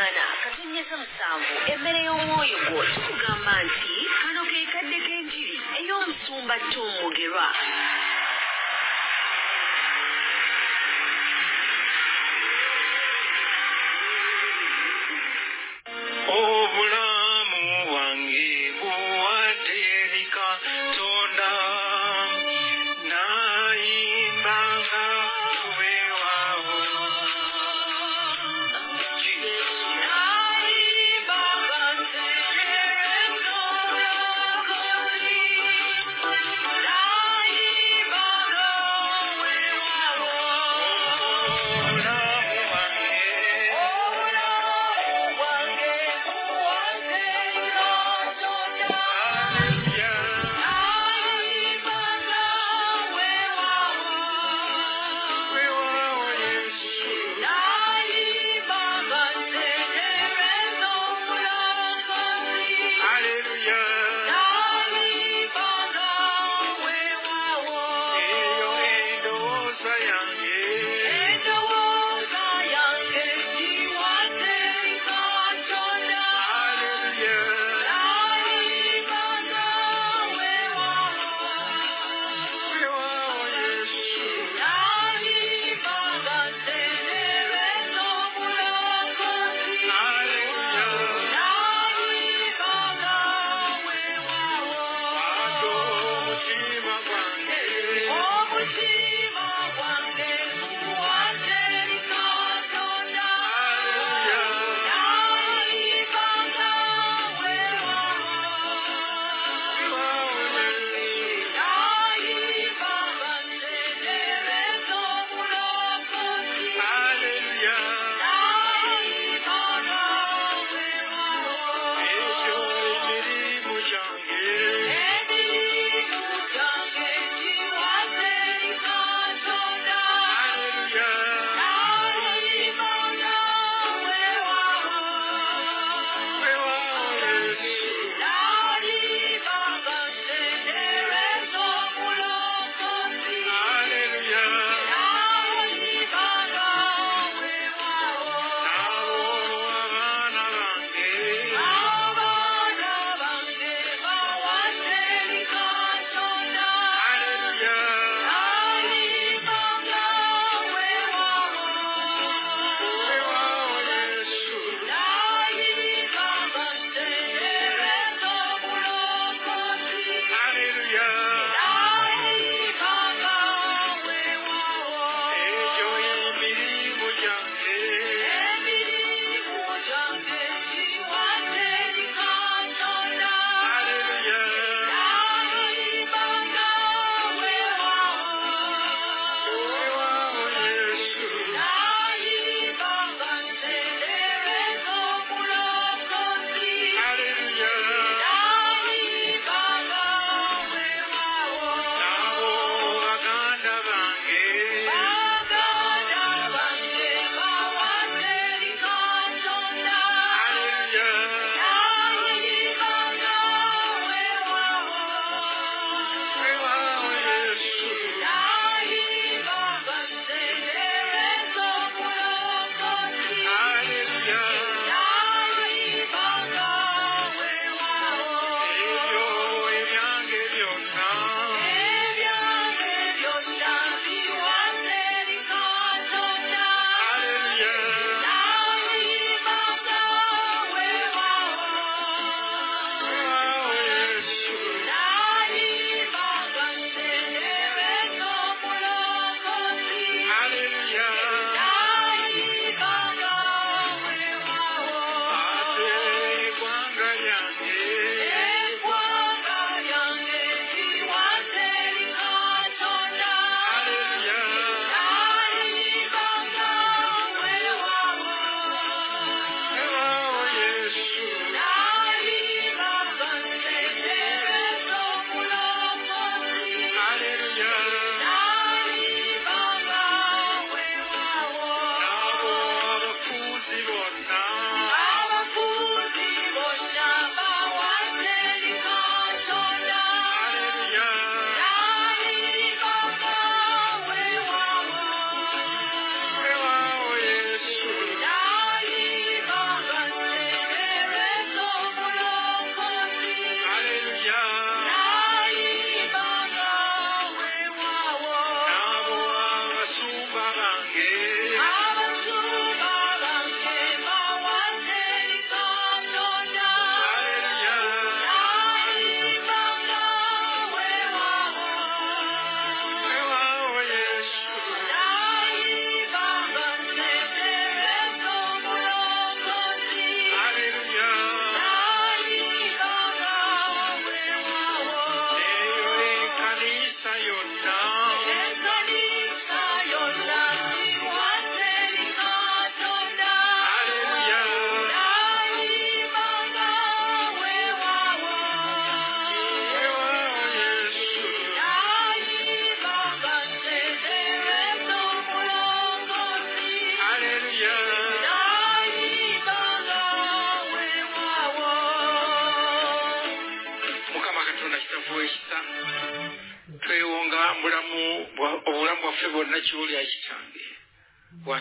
ennyeza musanvu emmere y'omwoyo gwo tukugamba nti kano ke kadde k'enjiri ey'omusumba tom mugerwa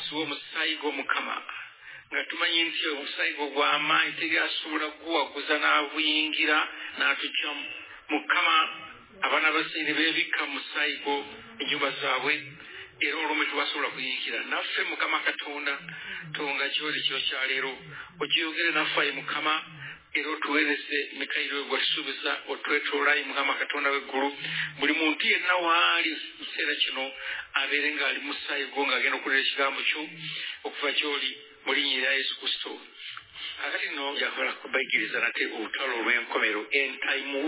wansi w'omusaayi gw'omukama nga tumanyi nti omusaayi gwo gw'amaanyi teri asobola kuguwaguza n'abuyingira n'atujja mu- mukama abaana basaire beebikka mu musaayi gwo ennyumba zaabwe era olumu tebasobola kuyingira. Naffe mukama katonda tonga kyoli kyo kyaleero ogiyogere naffe ayi mukama era otuweereze mikayiro gwe tusuubiza otwetoolayi mukama katonda w'eggulu buli muntu yenna waali mu kiseera kino abeere ng'ali mu ssaayi gwo ng'agenda okuwulira ekigambo kyo okuva gy'oli mu linnya erya yesu kristo. Kakati nno njakola kubayigiriza nate olutalo olw'enkomero entime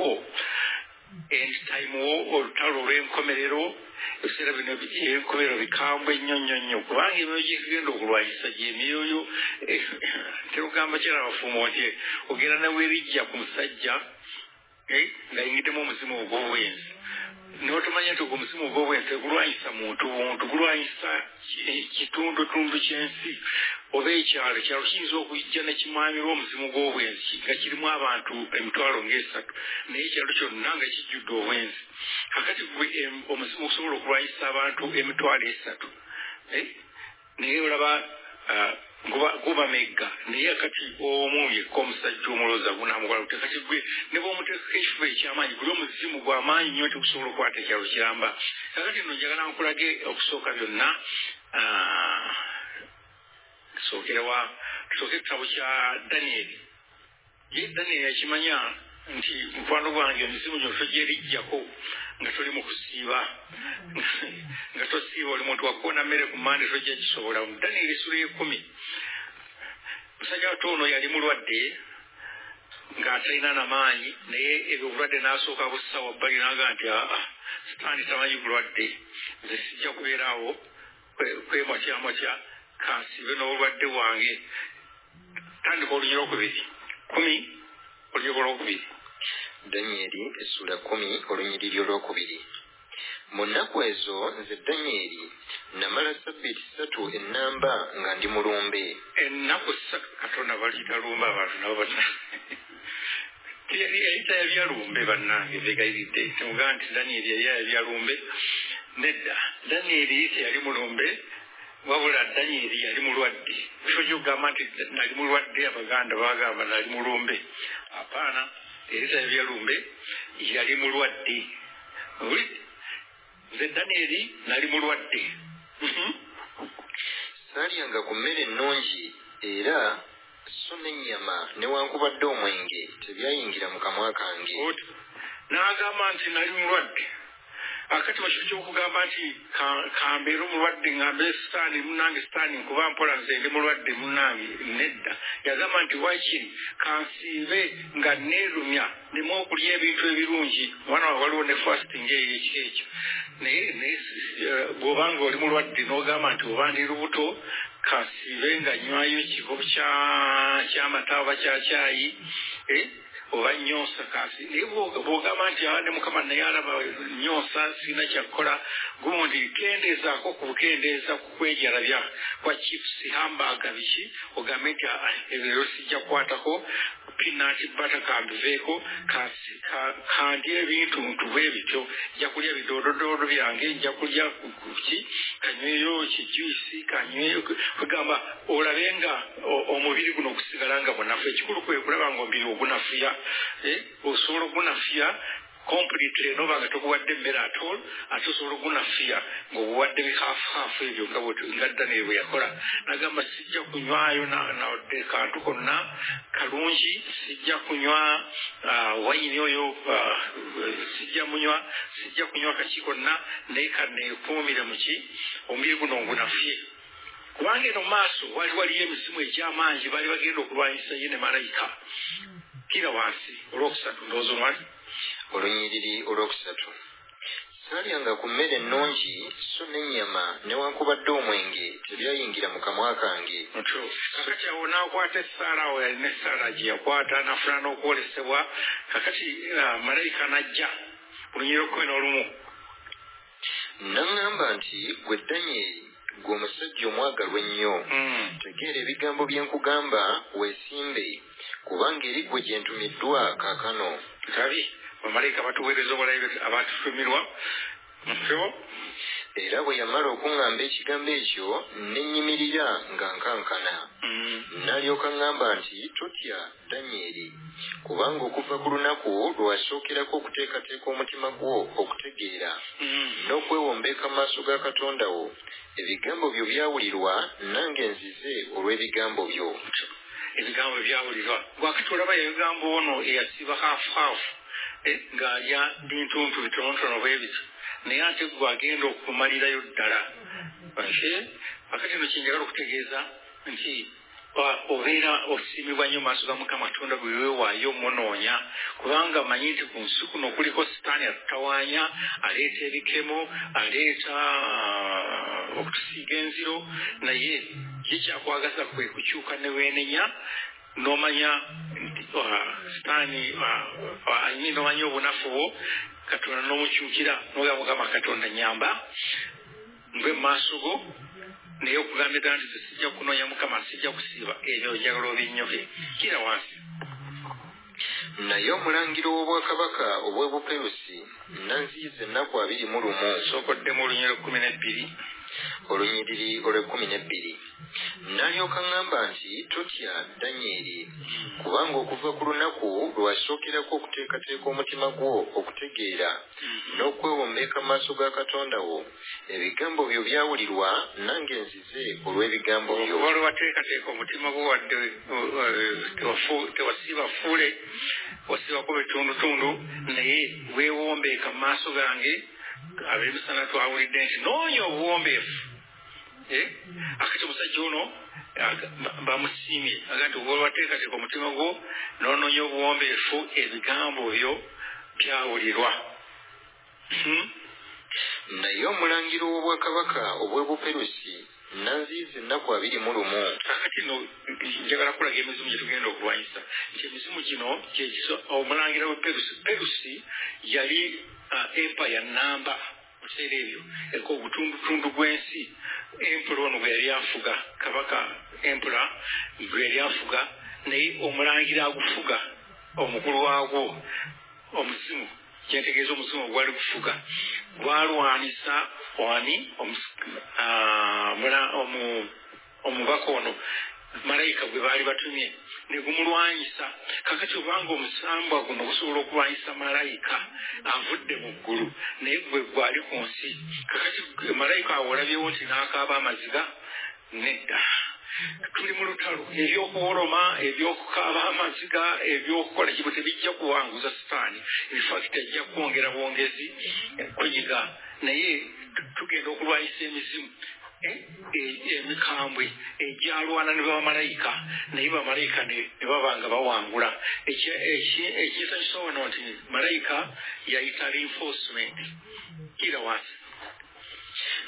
war end time war olutalo olw'enkomerero ebiseera bino enkomerero bikambwe ennyo nnyo nnyo. Kubanga emyoyo gyekigenda okulwanyisa gyemyoyo terugamba kyera bafumo nti ogenda naweerijja ku musajja eh, ng'ayingiddemu omuzimu ogw'obwenzi notomanya nti ogwo omuzimu ogw'obwenzi tegulwanyisa muntu buntu gulwanyisa ki- kitundutundu ky'ensi oba ekyalo. Ekyalo kiyinza okujja nekimwamirwa omuzimu gw'obwenzi nga kirimu abantu emitwalo ng'esatu naye ekyalo kyonna nga kijjudde obwenzi kakati gwe omuzimu okusobola okulwanyisa abantu emitwalo esatu Eh? naye olaba ah, guba- gubamegga naye kati omu yekka omusajja omulooza gunamukola gute kati gwe ne bwomuteekako ekifuba ekyamaanyi guli omuzimu gwamaanyi nnyo tekusobola okukwata ekyalo kiramba. Kakati nno njagala nkulage okusooka byonna ah, tusookera wa tusooke ekitabo kya daniyeri ye daniyeri yakimanya nti mukwano gwange emizimu gyo togyerigjako nga toli mu kusiiba. Nga tosiiba oli muntu wakuona mmere ku mande tojja kisobola daniyeri esula ekumi musajja wato ono yali mulwadde ng'atalina namaanyi naye ebyo obulwadde n'asooka bussa wabbali naga nti aa sitaani tamanyi bulwadde. Nze sijja kubeeraawo kwe- kwemwatyamwatya kansibe n'obulwadde bwange. Tandika olunyi lwokubiri kumi olunyi olwokubiri danyeri essula kumi olunyiriri olwokubiri. Mu nnaku ezo nze danyeri namala sabbiiti ssatu ennamba nga ndi mulumbe. Ennaku katonda balitalumba abantu nabo bana yayita yabyalumbe bannange begayiridde temugaa nti danyeri yali yabyalumbe nedda. Danyeri teyali mulumbe wabula danyeri yali mulwadde. Kisoja okugamba nti nali mulwadde abaganda bagamba nali mulumbe. Apaana erita yabyalumbe yali mulwadde. Nze danyeri nali mulwadde. Mhm. saalyanga ku mmere ennungi era so n'ennyama newankubadde omwenge tebyayingira mu kamwa kange. N'agamba nti nali mulwadde akati bakiro kyokugamba nti ka- kambeere omulwadde ngambe sitaani munange sitaani nkuba mpola nze ndi mulwadde munange nedda. Yagamba nti wakiri kansiibe nga neerumya nemu okulya ebintu ebirungi. Omwana wawe waliwo ne fasting eyo ekiro ekyo. Naye naye eh, bw'obanga oli mulwadde n'ogamba nti oba ndi lubuto kansiibe nga nywayo kya- ky'amata oba kya kyayi eh, oba nyonsa bw'oga- bw'ogamba nti awa ne mukama naye alaba nyonsa sirina kyakukola gundi kendeezaako ku bukendeeza ku kwejalabya kwa chips hambaga biki? Ogambe nti "Ah, ebyo sijja kukwatako pinati bata kambiveeko kasi- ka- kandya ebintu ntu bwe bityo nja kulya bidoododdoodo byange nja kulya ku- ku ki kanyweyo kijuisi kanyweyo kugamba olabe nga omubiri guno gusigala nga munafu ekikulu kwe kulaba nga omubiri ogunafuya eh, osobola ogunafuya completely noba nga toguwadde emmere atol ate osobola ogunafuya ng'obuwadde bihaafuhaafu ebyo nga bwe- nga ddanire bwe yakola. Nagamba sijja kunywayo na- nawadde kantu konna. Kalungi sijja kunywa wayini oyo sijja munywa sijja kunywa kaki konna naye kaneekuumire muki omubiri guno ngunafuye kubanga eno maaso wali waliyo emisimu egy'amaanyi baali bagenda okulwanyisa ye ne malayika. Kira wansi olwokusatu ndowooza olwali olunyiriri olwokusatu. Saalyanga ku mmere ennungi so n'ennyama newankubadde omwenge tebyayingira mu kamwa kange. Kakati awo n'akwata essaala awo yalina essaala gye yakwata n'afuna n'okwolesebwa kakati malayika n'ajja olunyiri ekkumi n'olumu naŋŋamba nti gwe danyeri gwe omusajja omwagalwa ennyo. Mm. tegeera ebigambo bye nkugamba weesimbe kubanga eri gwe gye ntumiddwa kaakano. Kabi bamalayika batuweereza obulabe abatutumirwa ntyo era bwe yamala okuŋŋamba ekigambo ekyo ne nga nkankana. N'alyoka ŋŋamba nti totya danyeri kubanga okuva ku lunaku lwe wasookerako okuteekateeka omutima gwo okutegeera. N'okwewombeeka mu maaso ga katonda wo. Ebigambo byo byawulirwa nange nzize olw'ebigambo byo. Ebigambo byawulirwa. Gwakati olaba ebigambo ono eyasiba haafu haafu eh, ng'alya bintuntu bitonotono bwe bityo naye ate gwagenda okumalirayo ddala akati no kyenjagala okutegeeza nti obeera osiimibwa nnyo maaso ga mukama katonda bwe weewaayo omunoonya kubanga manyi nti ku nsi kuno kuliko sitaani atutawaanya aleeta ebikemo aleeta uh, okutusiiga enziro naye ye kyakwagaza kwe kukyuka ne weenenya n'omanya uh, sitaani uh, nomanya obunafu bwo katonda n'omukyukira noga mukama katonda nyamba ngwe mu maaso go naye okugambye ddala nti sijja kunoonya mukama sijja kusiiba ebyo ojagala obinyoke kira wansi. Naye omulangiro w'obwakabaka obw'ebuperusi nanziyiza ennaku abiri mu lumu. Sookoddemu olunyiro kumi n'ebbiri olunyiriri olw'ekkumi n'ebbiri. N'alyoka ŋŋamba nti totya danyeri kubanga okuva ku lunaku lwe wasookerako okuteekateeka omutima gwo okutegeera n'okwewombeeka mu maaso ga katonda wo. Ebigambo byo byawulirwa nange nzize olw'ebigambo byo. Oba lwe wateekateeka omutima gwo wadde tewasiiba fuule wasiibako bitundutundu naye weewombeeka mu maaso gange ab'emisana twawulidde nti noonya obuwombeefu. eh? Akati omusajja ono bamusiimye. Aga nti olwateekateeka omutima gwo noonoonya obuwombeefu ebigambo byo byawulirwa. Hmm? naye omulangiro w'obwakabaka obw'ebuperusi nanziiza ennaku abiri mu lumu. Akati no njagala kulaga emizimu gye tugenda okulwanyisa. Nti emizimu gino omulangira w'eperusi perusi yali uh, empire namba mukiseera ebyo eka obutundutundu bw'ensi empula ono bwe yali afuga kabaka empula bwe yali afuga naye omulangira agufuga omukulu waagwo omuzimu kyentegeeza omuzimu ogwali gufuga gwalwanisa wani omubaka ono malayika gwe baali batumye negumulwanyisa kakati obanga omusambwa guno gusobola okulwanyisa malayika avudde mu ggulu naye gwe gwali ku nsi. Kakati malayika awolabyewo nti n'akaaba amaziga nedda. Tuli mu lutalo ebyokuwoloma ebyokukaaba amaziga ebyokukola kibu tebijja kuwanguza sitaani. Ebifakiti ajja kwongera bwongezi kunyiga naye tugenda okulwanyisa emizimu? Emikambwe egyalwana ne bamalayika naye bamalayika ne baba nga bawangula. Ekisanyusa wano nti malayika yayita reinforcement. Kira wansi.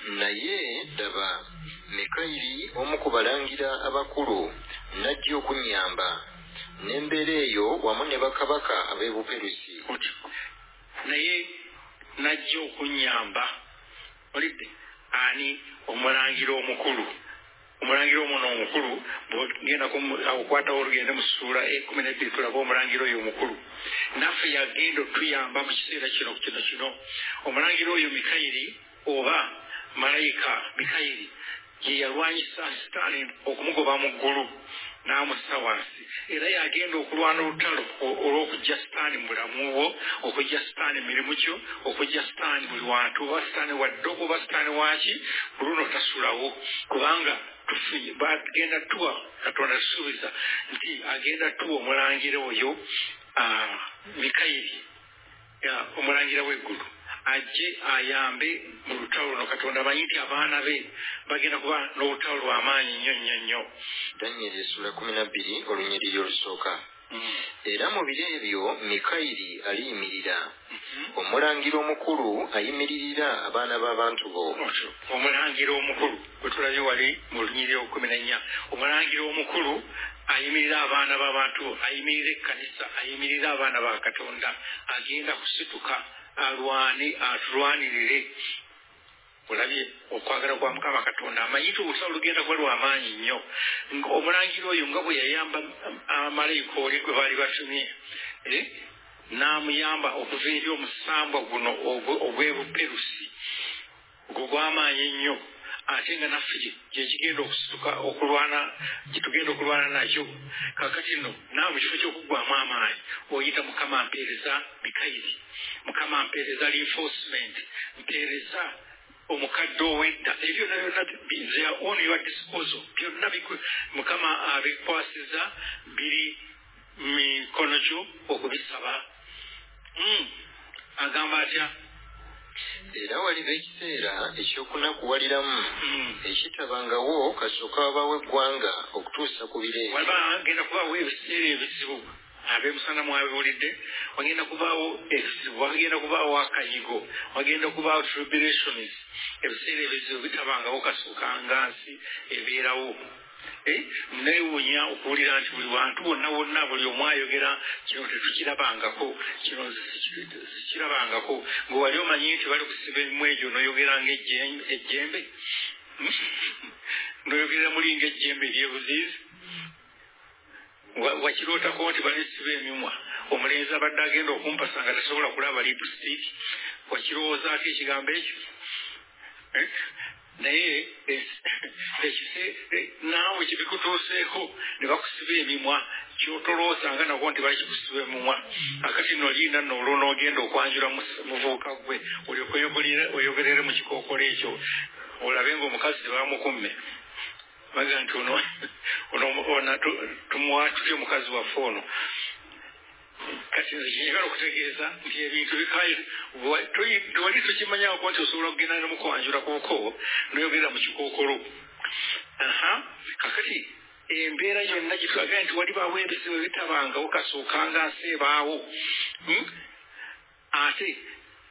Naye daba mikayiri omu ku balangira abakulu najja okunyamba n'embeera eyo wamu ne bakabaka ab'ebuperusi. Naye najja okunyamba. Olidde ani omulangira omukulu. Omulangira omuno omukulu bwogenda okukwatawo olugende mu ssuula ekumi nebbiri tulaba omulangira oyo omukulu. Naffe yagenda otuyamba mu kiseera kino kino kino. Omulangira oyo mikayiri oba malayika mikayiri ye yalwanyisa sitaani okumugoba mu ggulu n'amussa wansi era yagenda okulwana olutalo olw'okujja sitaani mu bulamu bwo okujja sitaani mirimu kyo okujja sitaani buli wantu oba sitaani waddogo oba sitaani waki ku luno tasulawo. Kubanga bagenda tuwa katonda tusuubiza nti agenda tuwa omulangira oyo mikayiri omulangira w'eggulu ajje ayambe mu lutalo luno katonda. Amanyi nti abaana be bagenda kuba n'olutalo lw'amaanyi nnyo nnyo nnyo. Danyeri essula kumi nabbiri olunyiriri olusooka mm. era mu biro ebyo mikayiri aliyimirira. Mm-hmm. omulangira omukulu ayimiririra abaana b'abantu bo. Omulangira omukulu. Gwe tulabye wali mu lunyiriri olukumi nennya omulangira omukulu ayimirira abaana b'abantu bo ayimirira ekkanisa ayimirira abaana ba katonda. Agenda kusituka alwane atulwanirire olabye okwagala kwa mukama katonda amanyiti olusawo lugenda kuba lwamaanyi nnyo omulangira oyo nga bwe yayamba amalayika oli gwe baali batumye eh? n'amuyamba okuva eri omusambwa guno ogw'ebuperusi gwe gw'amaanyi ennyo ate nga naffe gye- gyekigenda okusituka okulwana gyetugenda okulwana nakyo. Kakati nno naawe mu kifo ky'okuggwamu amaanyi oyita mukama mpeereza mikayiri mukama mpeereza reinforcement mpeereza omukadde ow'edda. Ebyo byonna byonna bi- they are on your disposal. Byonna mukama abikwasiza biri mikono gyo okubisaba. Mm. agamba atya era waliba ekiseera ekyokunakuwaliramu. Mm. ekitabangawo kasooka wabawo eggwanga okutuusa ku biro ebyo waliba agenda kubaawo ebiseera ebizibu. Abemusana mwabiwulidde wagenda kubaawo ebizibu wagenda kubaawo akayigo wagenda kubaawo tribulations. Ebiseera ebizibu bitabangawo kasooka nga nsi ebeerawo neewuunya okuwulira nti buli bantu bonna bonna buli omu ayogera kino tetukirabangako kino sikirabangako. Ng'ewali omanyi nti bali kusiba emimu egyo noyogera ngaejjembe noyogerera muli ngaejjembe eryebuziizi Wa- wakirootako nti balisiba emimwa omulenzi abadde agenda okumpasa nga tasobola kulaba lipstick. Wakirowoozaako ekigambo ekyo? Eh? Naye naawe kibikutuuseeko ne bakusiba emimwa. Kyotolowoozanga nagwo nti bakikusiba emimwa. Akati no liina nno olwo n'ogenda okwanjula mu- muvubuka gwe olyoke oyogerere- mu kikookolo ekyo. Olabe ngaomukazi tebamukumme. Baga nti ono ono ono tu- tumuwa tutya omukazi waffe ono kati nze kyenyagala okutegeeza nti ebintu bikaye wa- toyi- tewali tukimanyako nti osobola okugenda nemukwanjula kuko noyogerera mu kikookolo aha kakati embeera yonna gitulagaye nti walibaawo ebizibu ebitabangawo kasookanga nsi ebaawo Hmm? ate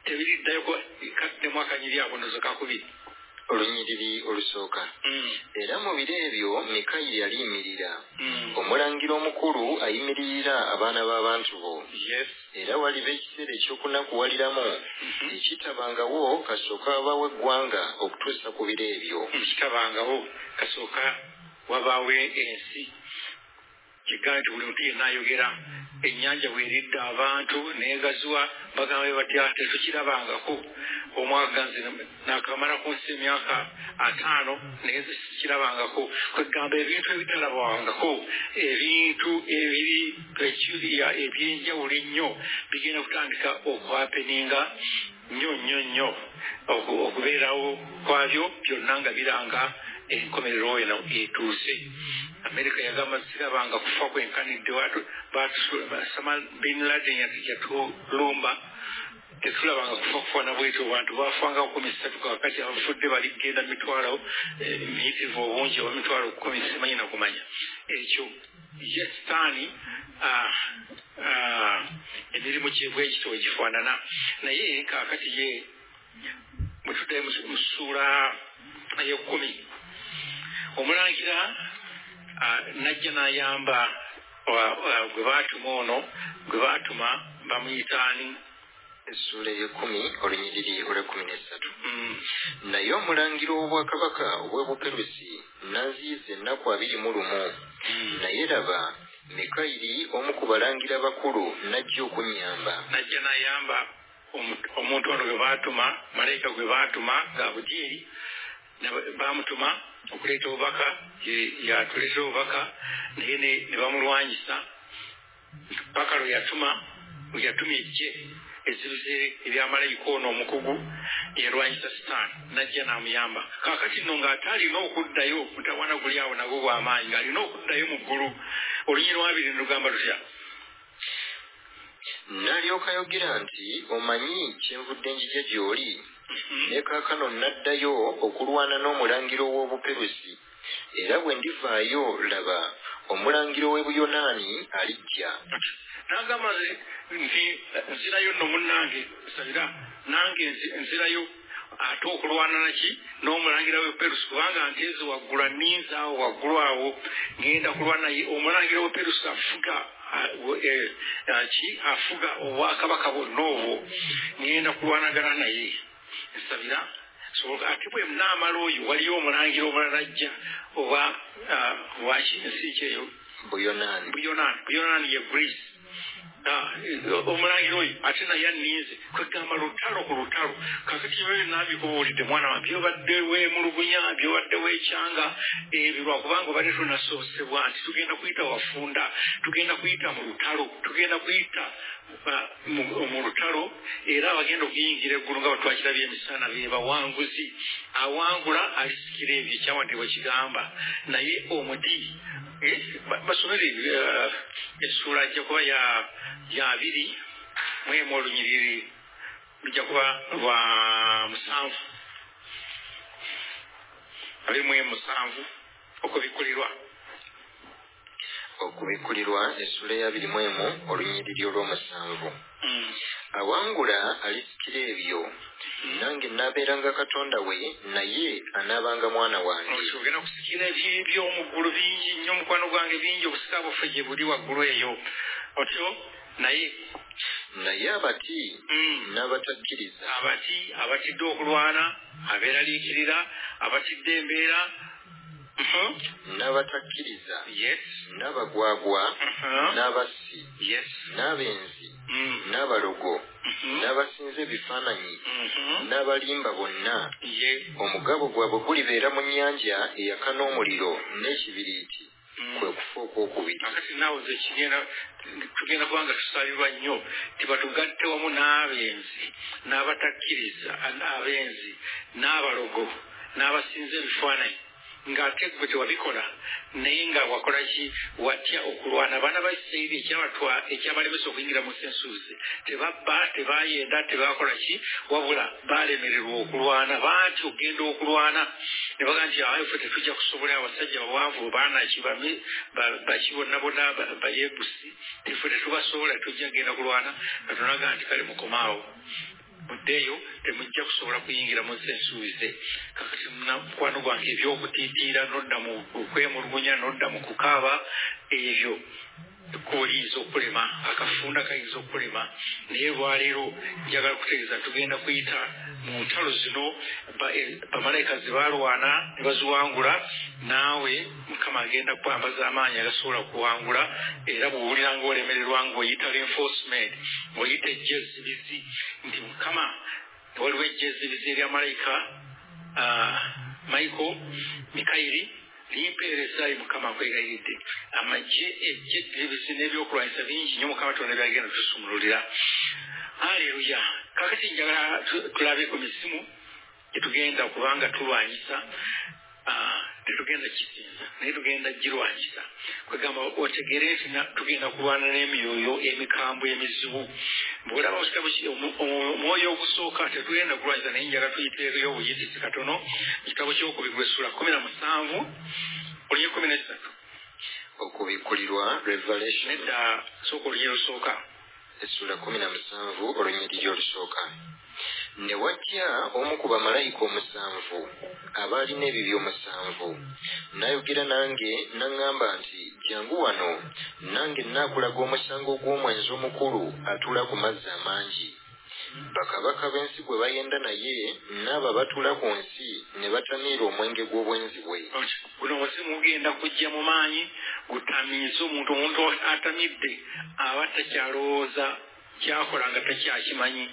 tebiriddayo kaddemu akanyiri abonozo kakubiri olunyiriri olusooka. Hmm. era mu biro ebyo mikayiri aliyimirira Hmm. omulangira omukulu ayimiririra abaana b'abantu bo. Era waliba ekiseera ekyokunakuwaliramu Mhm. ekitabangawo kasooka wabawo eggwanga okutuusa ku biro ebyo. Kitabangawo kasooka wabaawo ensi kigambe buli muntu yenna ayogera ennyanja bweridde abantu neegaziwa bagambe batya tetukirabangako omwaka nze nakamala ku nsi emyaka ataano naye nze sikirabangako kwegamba ebintu ebitalabwangako ebintu ebiri peculia ebyenjawulo ennyo bigenda kutandika okwapeninga nnyo nnyo nnyo. Oku- okubeerawo kwabyo byonna nga biranga enkomerero eno etuuse amerika yagamba sirabanga kufa kwenkanidde watu- batu- basama bin laden yatu- yatulumba tetulabanga kufa kufaana bwetyo bantu. Bafanga kumi ssatu kakati abafudde baligenda mitwalo eh, miyitirivu obungi oba mitwalo kumi simanyi nakumanya ekyo ah, emirimu gyebwe ekito wegifaanana naye kakati ye bwetuddayo mu ssuula ey'ekkumi omulangira najja n'ayamba gwe baatuma ono gwe baatuma bamuyitaani essuula ey'ekkumi olunyiriri olw'ekkumi n'essatu mm, naye omulangira w'obwakabaka obw'ebuperusi n'aziyiza ennaku abiri mu lumu. Mm. naye laba mikayiri omu ku balangira bakulu n'ajja okunnyamba. Najja n'ayamba omu- omuntu ono gwe baatuma malayika gwe baatuma gabudyeri bamutuma okuleeta obubaka yatuleeta obubaka naye ne- bamulwanyisa. Paka lwe yatuma lwe yatuma ejje ezibuze eryamalayika ono omukugu yalwanyisa sitaani najja n'amuyamba. Kaakati nno ng'ate alina okuddayo mutawana guli awo nagwo gw'amaanyi ng'alina okuddayo mu ggulu olunyi lwabiri ne lugamba lutya? N'alyoka ayogera nti omanyi kyenvudde njija gy'oli ne kaakano n'addayo okulwana n'omulangiro w'obuperusi. Era bwe ndivaayo laba omulangiro w'ebuyonaani alijja. N'agamba nze nti nzirayo nno munnange sabira nange nzi- nzirayo ate okulwana naki n'omulangira w'eperusi kubanga nteeze waggulu aninza awo waggulu awo ngenda kulwana naye omulangira w'eperusi afuga ah, ki? Afuga obwakabaka bwonna obwo. Ngenda kulwanagana naye so ate bwe naamala oyo waliyo omulangira omulala ajja oba ah, waki ensi ki eyo? Buyonaani buyonaani ye greece omulangira oyo ate naye aninze kwegamba lutalo ku lutalo. Kakati byo nabikubuulidde mwana wa byobadde wemulugunya byobadde wekyanga ebyo lwakubanga obadde tonasoosebwa nti tugenda kuyita wafunda tugenda kuyita mu lutalo tugenda kuyita ah, mu- lutalo era abagenda okuyingira eggulu nga batwakirabye emisana be bawanguzi. Awangula alisikira ebyo ekyawadde bwe kigamba. Naye ba- basomere eh, essuula ajja kuba ya abiri. Mu emu olunyiriri lujja kuba lwa musanvu. Abiri mu emu musanvu okubikulirwa. Essula eyabiri mu emu olunyiriri olw'omusanvu. Awangula alisikira ebyo nange naabeeranga katonda we naye anaabanga mwana wange. Ogenda kusikira ebi- by'omu ggulu bingi nnyo mukwano gwange bingi obusika bwaffe gye buli waggulu eyo. Otyo naye naye abati mm, n'abatakkiriza. Abati abatidde okulwana abeeraliikirira abatidde embeera. N'abatakkiriza yes. N'abagwagwa. Mhm. n'abassi. Yes. N'abenzi. Mm. n'abalogo. Mhm. n'abasinza ebifaananyi. N'abalimba bonna. Omugabo gwabwe gulibeera mu nnyanja eyaka n'omuliro n'ekibiriiti Mm. kwe kufa okwokubiri. Akati naawe ze kigenda tugenda kubanga tusalirwa nnyo tibatugatte wamu n'abenzi n'abatakkiriza abenzi n'abalogo n'abasinza ebifaananyi ng'ate gwe tewabikola naye nga wakola ki? Watya okulwana. Abaana ba isirayiri ekyabatwa- ekyabalemesa okuyingira mu sensuuzi. Tebabba tebayenda tebakola ki? Wabula balemererwa okulwana. Baati okgenda okulwana ne baga nti awe ffe tetujja kusobola abasajja bawanvu baanaki bami- ba- baki bonna bonna ba- bayebusi teffe tetubasobola tujja kgenda kulwana. Katonaga nti kale mukomaawo muddeeyo temujja kusobola kuyingira mu nsi ensuubize kakati mukwano gwange ebyokutiitiira nodda mu kwemulugunya nodda mu kukaaba ebyo ekkubo liyinza okulema akafunda kayinza okulema naye lwaleero njagala kutegeeza tugenda kuyita mu ntalo zino eh, bamalayika ze baalwana ne baziwangula. Naawe mukama agenda kwambaza amaanyi agasobola kuwangula era bwowulira ngaolemererwa ngaoyita reinforcement ng'oyita ejjezibizi nti mukama waliwo ejjezibizi erya malayika ah, michael mikayiri limpeerezayo mukama nkwegayiridde amagye ejjezibizi n'ebyokulwanyisa bingi nnyo mukama tona byagenda tusumululira aleluya kakati njagala tu- tulabe ku misimu gyetugenda kubanga tulwanyisa ah, tetugenda kisinza naye tugenda girwanyisa kwegamba otegere nti tugenda kulwana n'emyoyo emikambwe emizibu. Bwolaba omwoyo ogusooka tetugenda kulwanyisa naye njagala tuyiteereyo obuyitisi katono. Ekitabo kyokubigwa essula kumi na musanvu olunye kumi nesatu okubikkulirwa revelation. Nedda sooka olunye lusooka essula kumi na musanvu olunyiriri olusooka ne wajja omu ku bamalayika omusanvu abaalina ebibyo omusanvu? N'ayogera nange n'aŋŋamba nti jangu wano nange nnaakulaga omusango gw'omwenzi omukulu atuula ku mazzi amangi. Bakabaka b'ensi gwe bayenda naye n'abo abatuula ku nsi ne batamiira omwenge gw'obwenzi bwe. Guno omuzimu gugenda kujja mu maanyi gutamiize omuntu omuntu atamidde aba takyalowooza kyakola nga takyakimanyi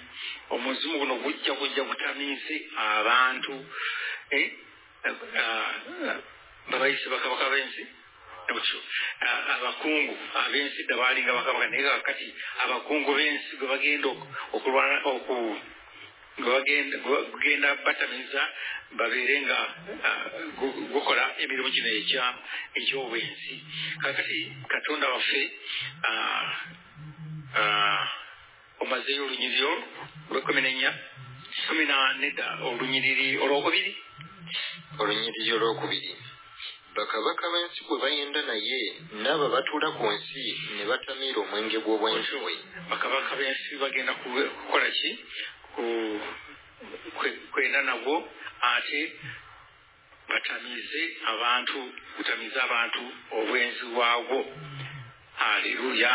omuzimu guno gujja gujja gutamiize abantu eh, ah, babayise bakabaka b'ensi otyo ah, abakungu ab'ensi dda baalinga bakabaka naye kakati abakungu b'ensi gwe bagenda oku- okulwana oku gugenda batamiza babeere nga gu- gukola emirimu gino egya egy'obwenzi kakati katonda waffe ah, ah, omazeyo olunyiriri olwekumi nenya kumi na nedda olunyiriri olwokubiri? Olunyiriri olwokubiri. Bakabaka b'ensi gwe bayenda naye n'abo abatuula ku nsi ne batamiira omwenge gw'obwenzi bwe bakabaka b'ensi bagenda ku- kukola ki? Kwenda nagwo ate batamize abantu kutamiza abantu obwenzi bwagwo. Aleluya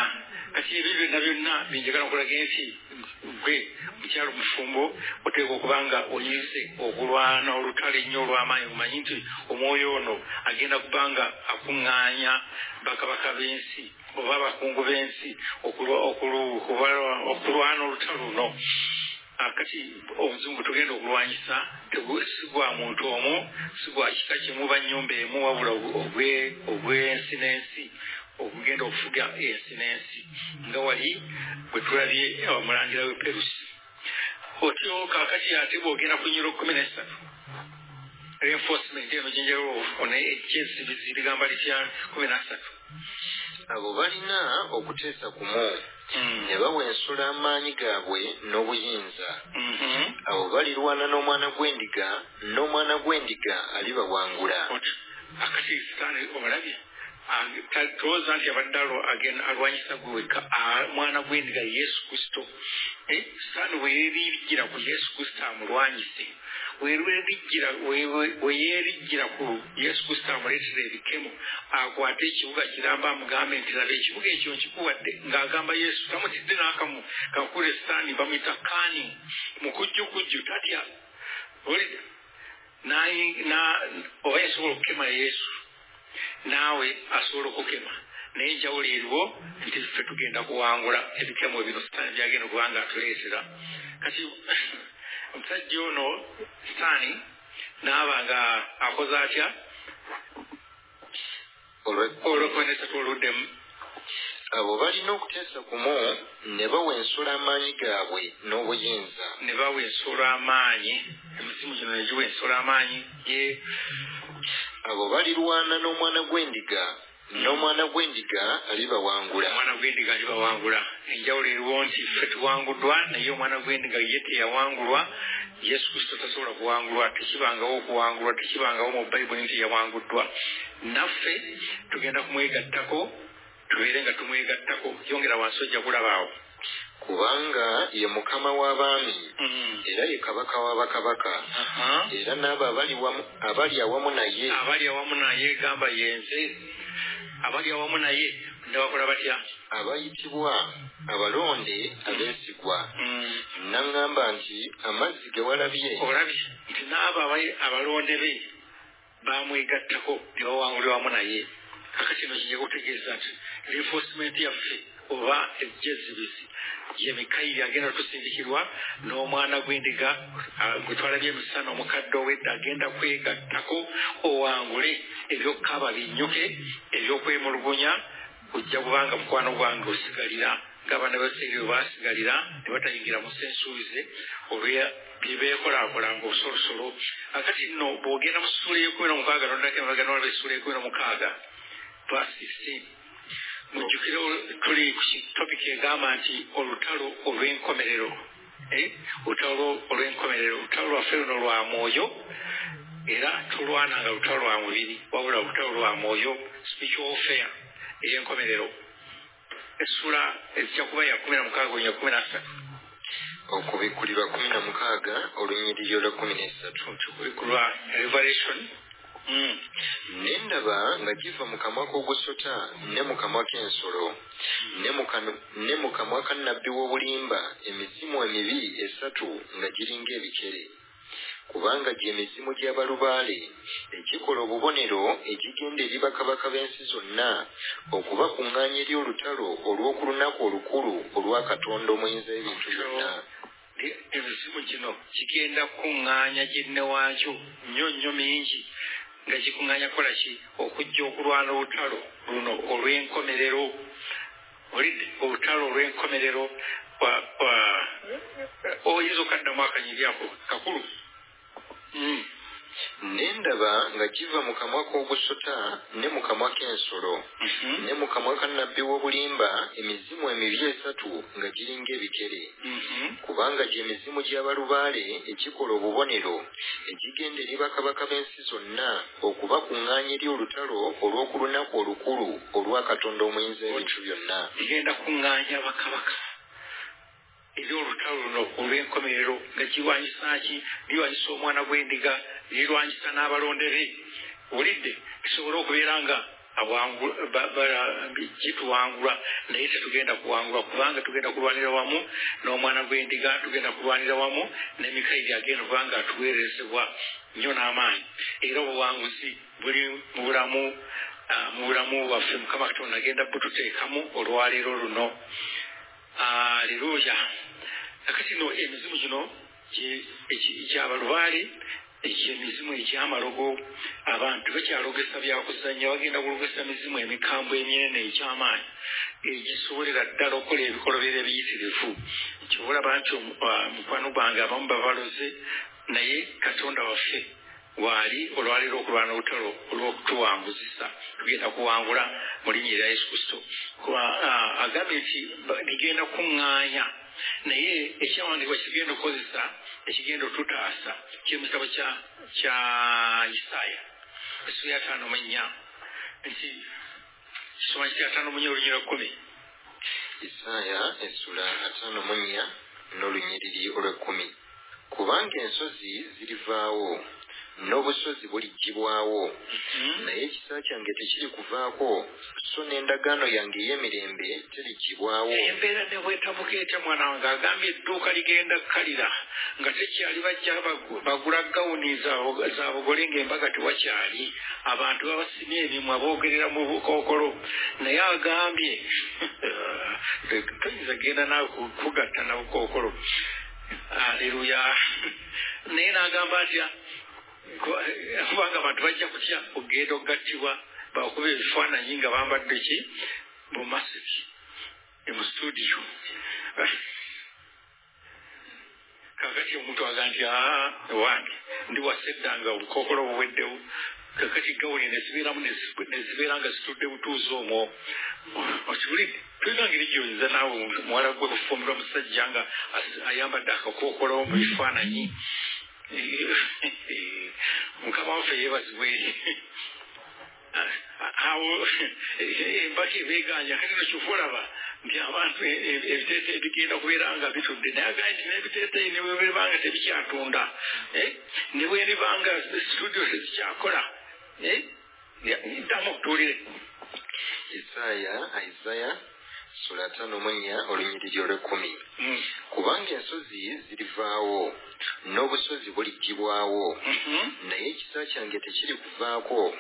kati ebyo byonna byonna binjagala nkulaga nti gwe mukyalo mufumbo oteeka okuba nga oyize okulwana olutalo ennyo olw'amaanyi omanyi nti omwoyo ono agenda kuba nga akuŋŋaanya bakabaka b'ensi oba abakungu b'ensi okulwana olutalo luno. Kati omuzungu tugenda okulwanyisa si gwa muntu omu si gwa kika kimu bannyumba emu wabula ogw'ensi n'ensi okugenda okufuga ensi n'ensi nga wali bwe tulabye omulangira we perusi. Otyo kaakati ate bw'ogenda ku nyiro kumi n'essatu reinforcement eno gyenjalo one ejjezibizi ligamba litya kumi nassatu? Abo balina okuteesa kumu ne bawa ensolo amaanyi gaabwe n'obuyinza. Abo balirwana n'omwana gw'endiga n'omwana gw'endiga alibawangula. Akati sitaani omulabye tolowooza nti abadde alwanyisa gwe wekka mwana gw'endiga yesu kristo. Sitaani weyerijjira ku yesu kristo amulwanyise. Weyerijjira ku yesu kristo amuleetera ebikemo akwate ekibuga kiramba amugambe nti laba ekibuga ekyo nkikuwadde ng'agamba yesu tamutidde n'akamu kakule sitaani bamwita kaani mukujjukujju tatya. Oba yasobola okukema yesu naawe asobola okukema. Naye enjawulo eriwo nti ffe tugenda kuwangula ebikemo bino. Sitaani byagenda okuba nga atuleetera kati omusajja ono sitaani naaba nga akoze atya? Olwekonesatu oluddemu abo balina okuteesa kumu ne bawa ensolo amaanyi gaabwe n'obuyinza. Ne bawa ensolo amaanyi. Emizimu gino negiwa ensolo amaanyi. Ye abo balirwana n'omwana gw'endiga n'omwana gw'endiga alibawangula omwana gw'endiga alibawangula enjawulo eriwo nti ffe tuwanguddwa naye omwana gw'endiga ye teyawangulwa. Yesu kristo tasobola kuwangulwa tekibangawo okuwangulwa tekibangawo mu bayibuli nti yawanguddwa naffe tugenda kumwegattako tubeere nga tumwegattako. Yongera wansi ojja kulabaawo kubanga ye mukama w'abaami era ye kabaka w'abakabaka era n'abo abali awamu naye. Abali awamu naye gamba yenze abali awamu naye ndabakola batya? Abayitibwa abalonde abeesigwa. Naŋŋamba nti amazzi ge walabye. Olabye nti n'abo abalonde be bamwegattako ne bawangulira wamu naye. Kakati no kijja kutegeeza nti reinforcement yaffe oba ejjezibizi ye mikayiri agenda tusindikirwa n'omwana gw'endiga gwe twalabye emisana omukadde owedde agenda kwegattako owangule ebyokukaba binyuke ebyokwemulugunya ojja kubanga mukwano gwange osigalira. Ng'abaana baseere bwe baasigalira ne batayingira mu sensuubize olwe byebeekolaakolanga obusolosolo akati nno bw'ogenda mu ssuula ey'ekumi n'omukaaga nondako emabega nolaba essuula ey'ekumi n'omukaaga twasise mujjukire tuli ku topiki egamba nti olutalo olw'enkomerero. Olutalo olw'enkomerero olutalo lwaffe luno lwa mwoyo era tulwananga lutalo lwa mubiri wabula olutalo lwa mwoyo spiritual fair ey'enkomerero. Essula ezijja kuba ya kumi na mukaaga olunya kumi nasatu okubikkulirwa kumi na mukaaga olunyiriri olwa kumi nesatu kikubikulwa revelation ne ndaba nga kiva mu kamwa k'ogusota ne mu kamwa k'ensolo ne mu kamwa ka nnabbi w'obulimba emizimu emibi esatu nga giringa ebikere kubanga gy'emizimu gy'abalubaale egikola obubonero egigenda eri bakabaka b'ensi zonna okubakuŋŋaanya eri olutalo olw'oku lunaku olukulu olwa katonda omuyinza ebintu byonna. Emizimu gino kigenda kukuŋŋaanya ginne waakyo nnyo nnyo mingi nga kikuŋŋaanya kukola ki? Okujja okulwana olutalo luno olw'enkomerero. Olidde olutalo olw'enkomerero oyinza okaddamu akanyiri ako kakulu ne ndaba nga kiva mu kamwa k'ogusota ne mu kamwa k'ensolo ne mu kamwa ka nnabbi w'obulimba emizimu emibi esatu nga giringa ebikere kubanga gy'emizimu gy'abalubaale ekikola obubonero egigenda eri bakabaka b'ensi zonna okubakuŋŋaanya eri olutalo olw'oku lunaku olukulu olwa katonda omuyinza ebintu byonna. Igenda kuŋŋaanya bakabaka eri olutalo luno olw'enkomerero nga girwanyisa ki? Lirwanyisa omwana gw'endiga lirwanyisa n'abalondere. Wulidde kisobole okubeera nga gituwangula naye tetugenda kuwangula kubanga tugenda kulwanira wamu n'omwana gw'endiga tugenda kulwanira wamu n'emikaidi agenda kubanga atuweerezebwa nnyo n'amaanyi. Era obuwanguzi buli mu bulamu mu bulamu bwaffe mukama katonda agenda bututeekamu olwaleero luno aleluya akati no emizimu gino gyabalubaali ekyemizimu ekyamalogo abantu bakyalogesa byakuzanya bagenda kulogesa mizimu emikambwe eminene ekyamaanyi egisobolera ddala okukola ebikolobera ebiyitirivu kyobalaba nti mukwano gwange abamu babaloze naye katonda waffe waali olwaleero okulwana olutalo olw'okutuwanguzisa tugenda kuwangula mu linnya erya yesu kristo. Agambye nti ligenda kuŋŋaanya. Naye ekyawandikwa kigenda okukozesa ekigenda otutaasa kiri mu kitabo kya isaaya esu ya ataano mu nnya. Nti kisoma kiti ataano mu nnya olunyira kkumi isaaya essula ataano mu nnya n'olunyiriri olw'ekkumi kubanga ensozi zirivaawo n'obusozi buliggibwawo Mhm. naye ekisa kyange tekiri kuvaako so n'endagaano yange ey'emirembe teriggibwawo embeera ne bwetabuka etya mwana wange agambye edduuka ligenda kkalira nga tekyali bajja bagu- bagula gawuni za- bugole ng'embaga tewakyali. Abantu babasimye emimwa boogerera mu bukookolo naye agambye toyinza genda nawe ku- kugatta na bukookolo aleluya naye n'agamba atya kubanga abantu bajja kutya okugenda okugattibwa bakuba ebifaananyi nga bambadde ki? Mu masiki mu studio. Kakati omuntu aga nti aa ewange ndi waseddanga obukookolo buweddewo kakati gawuni nezibeeramu nezi- nezibeera nga zitudde butuuzi omwo. Okibulidde tulina ngeri gyoyinza naawe muwala gwe kufumbirwa musajja nga ayambadde akakookolo mu bifaananyi mukama waffe yeebazibwe awo embaka ebeeganya kati nokyufa olaba nti abantu ebiteeteeyi bigenda kubeera nga bitudde naye agaye nti n'ebiteeteeyi ne bwe bibanga tebikyatunda ne bwe bibanga studio tezikyakola ya- ddamu okutuulire isaaya isaya sula tano mu nnya olunyiriri olw'ekkumi Mm. kubanga ensozi zirivaawo n'obusozi buliggibwawo Mhm. naye ekisa kyange tekiri kuvaako.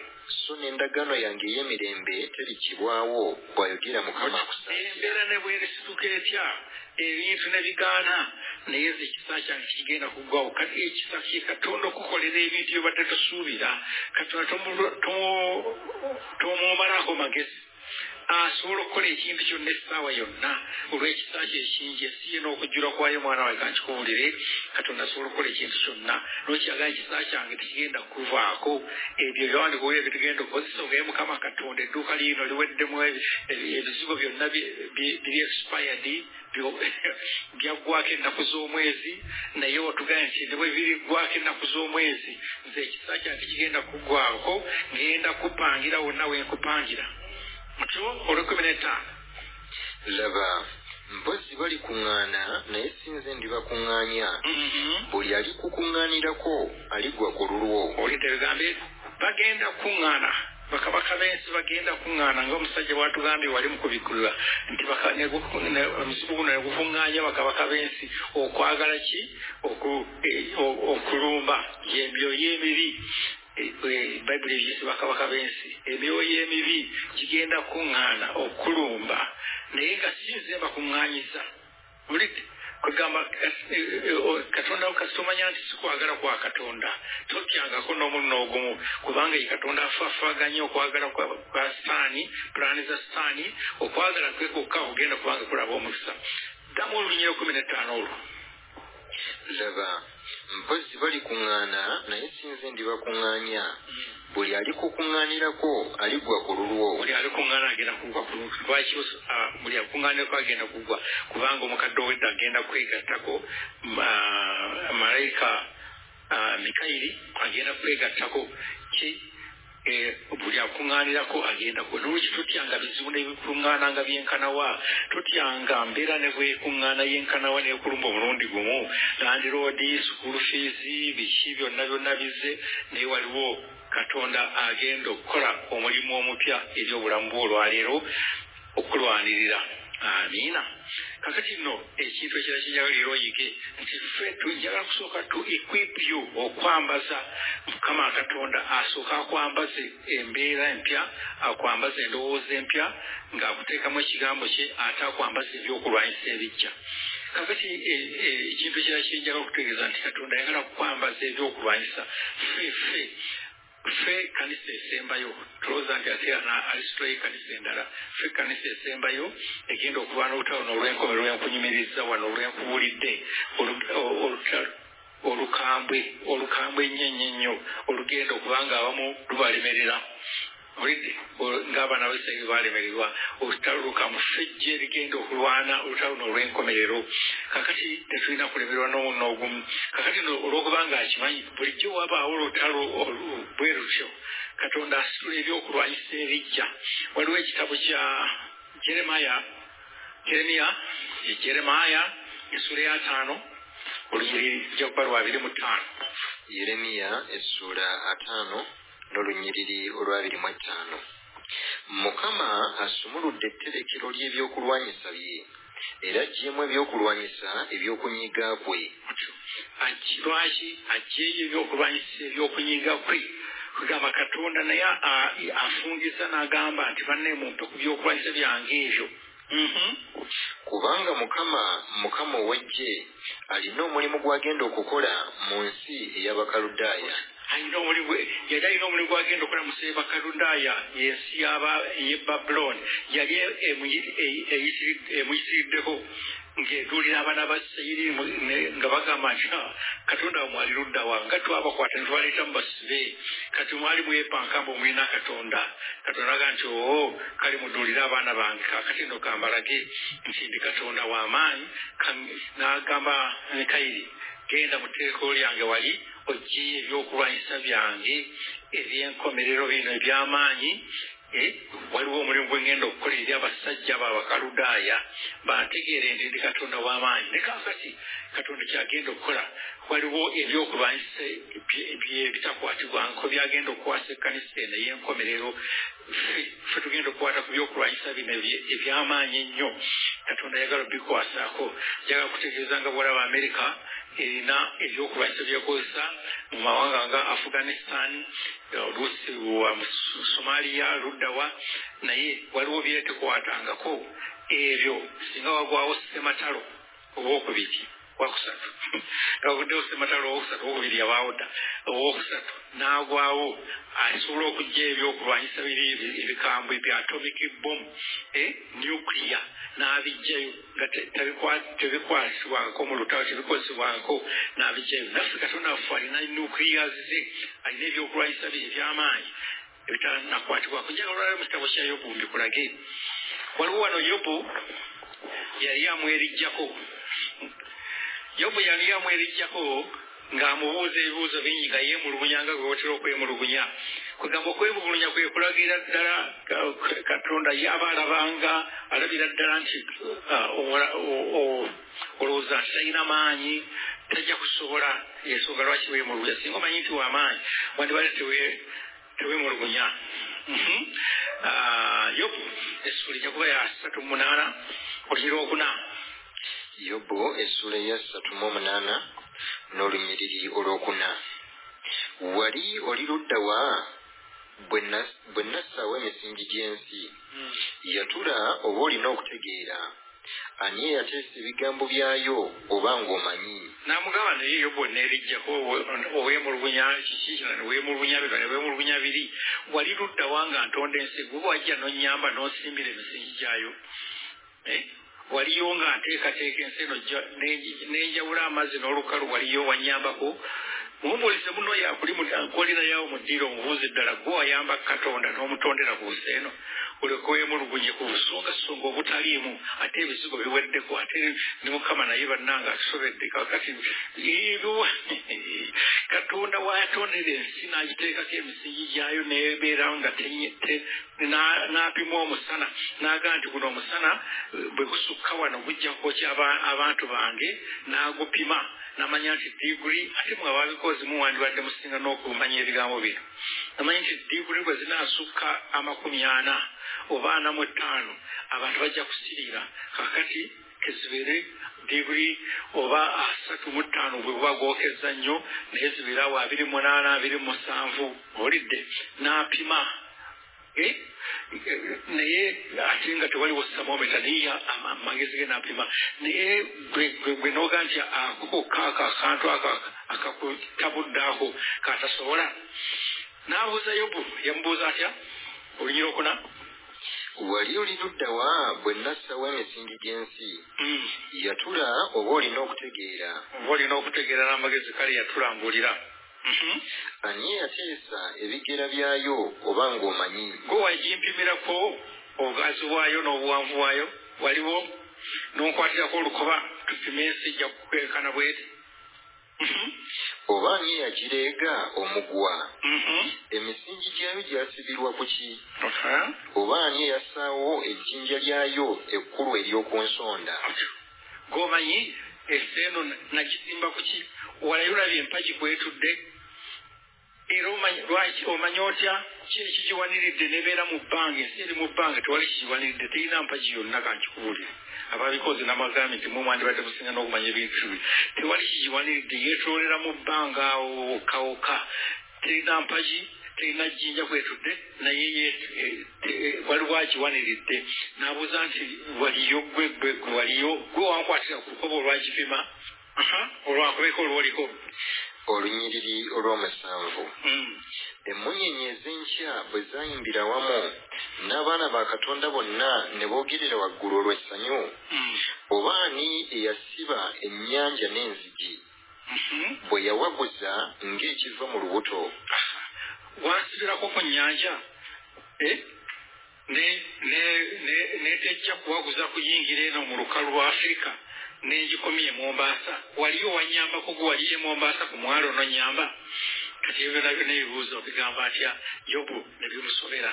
So n'endagaano yange ey'emirembe teriggibwawo bw'ayogera mukama embeera ne bweresituka etya? Ebintu ne bigaana. Naye nze ekisa kyange kigenda kuggwawo kati ekisa kye katonda okukolera ebintu byobadde tosuubira tomu- tomumalaako magezi asobola okukola ekintu kyonna essaawa yonna. Olw'ekisa kye ekingi esiye n'okujjula kwayo mwana wawe kankikuwulire katonda asobola okukola ekintu kyonna. Nokyagaa ekisa kyange tekigenda kuvaako ebyo byawandikobyo bitugenda okukozesa. Ogaye mukama katonda edduuka liino liweddemu ebi- ebi- ebizigo byonna bi- bi- biri expired byo- byaggwako ennaku z'omwezi. Naye otugaye nti ne bwe biriggwako ennaku z'omwezi nze ekisa kyange kigenda kuggwako ngenda kupangira wonna wenkupangira mutyo olwekumi n'etaano laba mpozzi balikuŋŋaana naye sinze ndibakuŋŋaanya buli alikukuŋŋaanirako aligwa ku lulwo olidde bigambo ebyo bagenda kuŋŋaana. Bakabaka b'ensi bagenda kuŋŋaana ngaomusajja bwatugambye wali mu kubikulira nti omuzibu guno ne gukuŋŋaanya bakabaka b'ensi okwagala ki? Oku- o- okulumba emyoyo emibi bayibuli eyise bakabaka b'ensi. Emyoyo emibi gigenda kuŋŋaana okulumba. Naye nga sinze bakuŋŋaanyiza olidde kwegamba eh, eh, katonda kasi tomanya nti sikwagala kwa katonda. Totyangako n'omuluno ogumu kubanga ye katonda afaafaaganya okwagala kwa sitaani pulaani za sitaani okwagala kwe kwokka kugenda kubanga kulaba omukisa. Ddamu olunyira ekumi n'ettaano olwo. Laba mpozzi balikuŋŋaana naye sinze ndibakuŋŋaanya buli alikukuŋŋaanirako aligwa ku lulwo. Buli alikuŋŋaana agenda kugwa ku lutu lwaki buli akuŋŋaanirako agenda kugwa? Kubanga omukadde owedde agenda kwegattako ma- malayika mikayiri agenda kwegattako. Ki buli akuŋŋaanirako agenda ku nolweki tutyanga bizibu nebikuŋŋaana nga byenkanawa. Tutyanga mbeera ne bwekuŋŋaana yenkanawa nekulumba omulundi gumu. Landiroodi sukulu fiizi biki byonna byonna bizze. Naye waliwo katonda agenda okukola omulimu omupya eri obulamu bwolwaleero okulwanirira. Amiina kakati nno ekintu ekira kinjagala leero oyige nti ffe tujagala kusooka tu equip you okwambaza. Mukama katonda asooka akwambaze embeera empya akwambaza endowooza empya ng'akuteekamu ekigambo kye ate akwambaza ebyokulwanyisa ebijja. Kakati ekintu ekira kinjagala okutegeeza nti katonda ayagala kukwambaza ebyokulwanyisa. Ffe ffe ffe kanisa esembayo tulowooza nti ate alisitoyi kanisa endala. Ffe kanisa esembayo egenda okulwana olutalo n'olwenkomero lwenkunyumiriza wano olwenkubulidde olukambwe olukambwe ennyo ennyo ennyo olugenda okubanga abamu lubalemerera olidde ng'abaana baisirairi balemererwa olutalo lukamu fejje ligenda okulwana olutalo n'olwenkomerero kakati tetulina kulemererwa n'omuno ogumu kakati olwokubanga akimanyi bulijjo wabaawo olutalo bwe lutyo katonda asitula ebyokulwanyisa ebijja waliwo ekitabo kya jeremaya jeremiya jeremaya esula eyataano olunyiriri jakuba lwabiri mu ttaano yeremiya essuula ataano n'olunyiriri olwabiri mu ettaano. Mukama asumuludde etterekero ly'ebyokulwanyisa bye era ajjeemu ebyokulwanyisa ebyokunyiga kwe. Lwaki ajjeeyo ebyokulwanyisa ebyokunyiga kwe? Kugamba katonda naye afungiza n'agamba nti banne muntu ku byokulwanyisa byange ebyo. Mhm. kubanga mukama mukama ow'eggye alina omulimu gw'agenda okukola mu nsi ey'abakaludaaya yali alina omulimu gwagenda okola mu sebakalundaaya yensi y'ebabuloni yali emuyisiriddeko ng'eduulira abaana ba sayiri nga bagamba nti katonda mwali luddawa nga twabakwata ne twaleetamu basibe. Kati mwali mwepankamba omulina katonda. Katonda aga nti oo kale muduulire abaana bange kakati no kambalage. Nti ndi katonda w'amaanyi n'agamba mikayiri genda mu tterekero lyange wali oggyeyo ebyokulwanyisa byange ebyenkomerero bino eby'amaanyi Eh, waliwo omulimu gwe ngenda okukola eri abasajja abo abakaludaaya bantegeere nti ndi katonda w'amaanyi. Ne kakati katonda kyagenda okukola waliwo ebyokulwanyisa bitakwatibwanko byagenda okukwasa ekkanisa eno ey'enkomerero ffe tugenda okukwata ku byokulwanyisa bino eby'amaanyi ennyo. Katonda yagala obikwasaako yagala kutegeeza nga bwolaba amerika erina ebyokulwanyisa byekozesa mu mawanga nga afghanistan wa somaliya luddawa naye waliwo byetekwatangako ebyo singa wagwawo sematalo obwokubiri wakusatu avuddewo sematalo owokusatu owokubiri yabaawo dda owokusatu n'agwawo asobola okujja ebyokulwanyisa biri ebikambwe bya atomic bom eh, nuclear. N'abijjayo nga tebikwasibwangako mu lutalo tebikozesebwangako n'abijjayo naffe katonda waffe alina nuclears ze alina ebyokulwanyisa bye eby'amaanyi ebitanakwatibwako njagala olwala mu kitabo kya yobu mbikulage waliwo wano yobu yali amwerijjako yobu yali amwerijjako ng'amubuuza ebibuuzo bingi nga yeemulugunya nga gwe watera okwemulugunya. Kwegamba okwemulugunya kwe kulagira ddala katonda yaba alabanga alabira ddala nti olowooza nti talina maanyi tajja kusobola. Ensonga lwaki weemulugunya? Singa omanyi nti wamaanyi wandibale teweemulugunya mhm. yobu essuuli jakuba ya satu munaana oluyira okuna yobu essuula eya ssatu mu omunaana n'olunyiriri olwokuna. Wali oli luddawa bwe nassaawo emisingi gy'ensi. Hmm. yatula oba olina okutegeera? Ani eyateesa ebigambo byayo oba ng'omanyi? N'amugamba naye yo bwonna erijjako owemulugunya kiki wemulugunya bino newemulugunya biri. Wali luddawa nga ntonda ensi gwe wajja nonyamba n'osimbira emisingi gyayo? Eh? Waliyo nga nteekateeka ensi eno nenjawula amazzi n'olukalu waliyo wanyambako mumubuulize muno yakuli nkolirayawo mu ddiiro omubuuzi ddala gwe wayamba katonda n'omutondera ku nsi eno olyoke weemulugunye ku busonga songa obutaliimu. Ate ebizigo biweddeko ate ne mukama naye bannanga atusobedde kakati katonda wayatondera ensi n'agiteekako emisingi gyayo nebeerawo nga n'apima omusana n'agaa nti guno omusana bwe gusukka wano gujja kwokya abantu bange? N'agupima n'amanya nti diguli ate mwe ababikozi muwandibadde musinga n'okumanya ebigambo bino amanyi nti diguli bwe zinaasukka amakumi ana oba ana mu ttaano abantu bajja kusirira. Kakati kezibeere diguli oba asatu mu ttaano bwe buba gwokeza nnyo naye zibeere awo abiri munaana abiri musanvu olidde n'apima. Eh? naye ate nga tewaliwo samometa naye amagezi ge napima. Naye gwe noga nti akokokaako akantu ako akakutabudde ako katasobola n'abuuza yobu yamubuuza atya olunyira okuna wali oli luddawa bwe nassawo emisingi gy'ensi Mm. yatula oba olina okutegeera oba olina okutegeera n'amagezi kale yatulambulira Mhm. ani eyateesa ebigera byayo oba ng'omanyi gwe wagimpimirako obugazi bwayo n'obuwanvu bwayo waliwo nonkwatirako olukoba tupime ensi ejja kukwenkana bwete Mhm. Oba ani eyagireega omugwa Mhm. emisingi gyayo gyasibirwa ku ki? Oba ani eyassaawo ejjinja lyayo ekkulu ery'oku nsonda? G'omanyi ensi eno nagisimba ku ki? Walayo olabye empagi kwetudde era omanyi- lwaki omanyi otya ki ekigiwaniridde nebeera mu bbanga ensi eri mu bbanga tewali kigiwaniridde terina mpagi yonna kankikubulire ababikoze namagambye nti mumwandibadde musinga n'okumanya ebintu bi tewali kigiwaniridde yeetoolera mu awo wokawoka terina jjinja kwetudde naye wali eh, waniri waliwo na n'abuuza nti waliyo gwe gwe waliyo gwe wankwatira ku lukoba pima Aha, olwakubeeko olwoliko olunyiriri olw'omusanvu Mm. emmunyenye ez'enkya bwe zayimbira wamu n'abaana ba katonda bonna ne boogerera waggulu olw'essanyu Mm. oba ani eyasiba ennyanja n'enzigi Mhm. bwe yawaguza ng'ekiva mu lubuto wansibirako ku nnyanja eh? ne- ne- ne- netejja kuwaguza kuyingira eno mu lukalu lwa afirika nengikomye mombaasa waliyo wanyambako gwe waliyo mombaasa ku mwalo nonyamba kati ebyo nabyo nebibuuzo bigamba atya yobu nebimusobera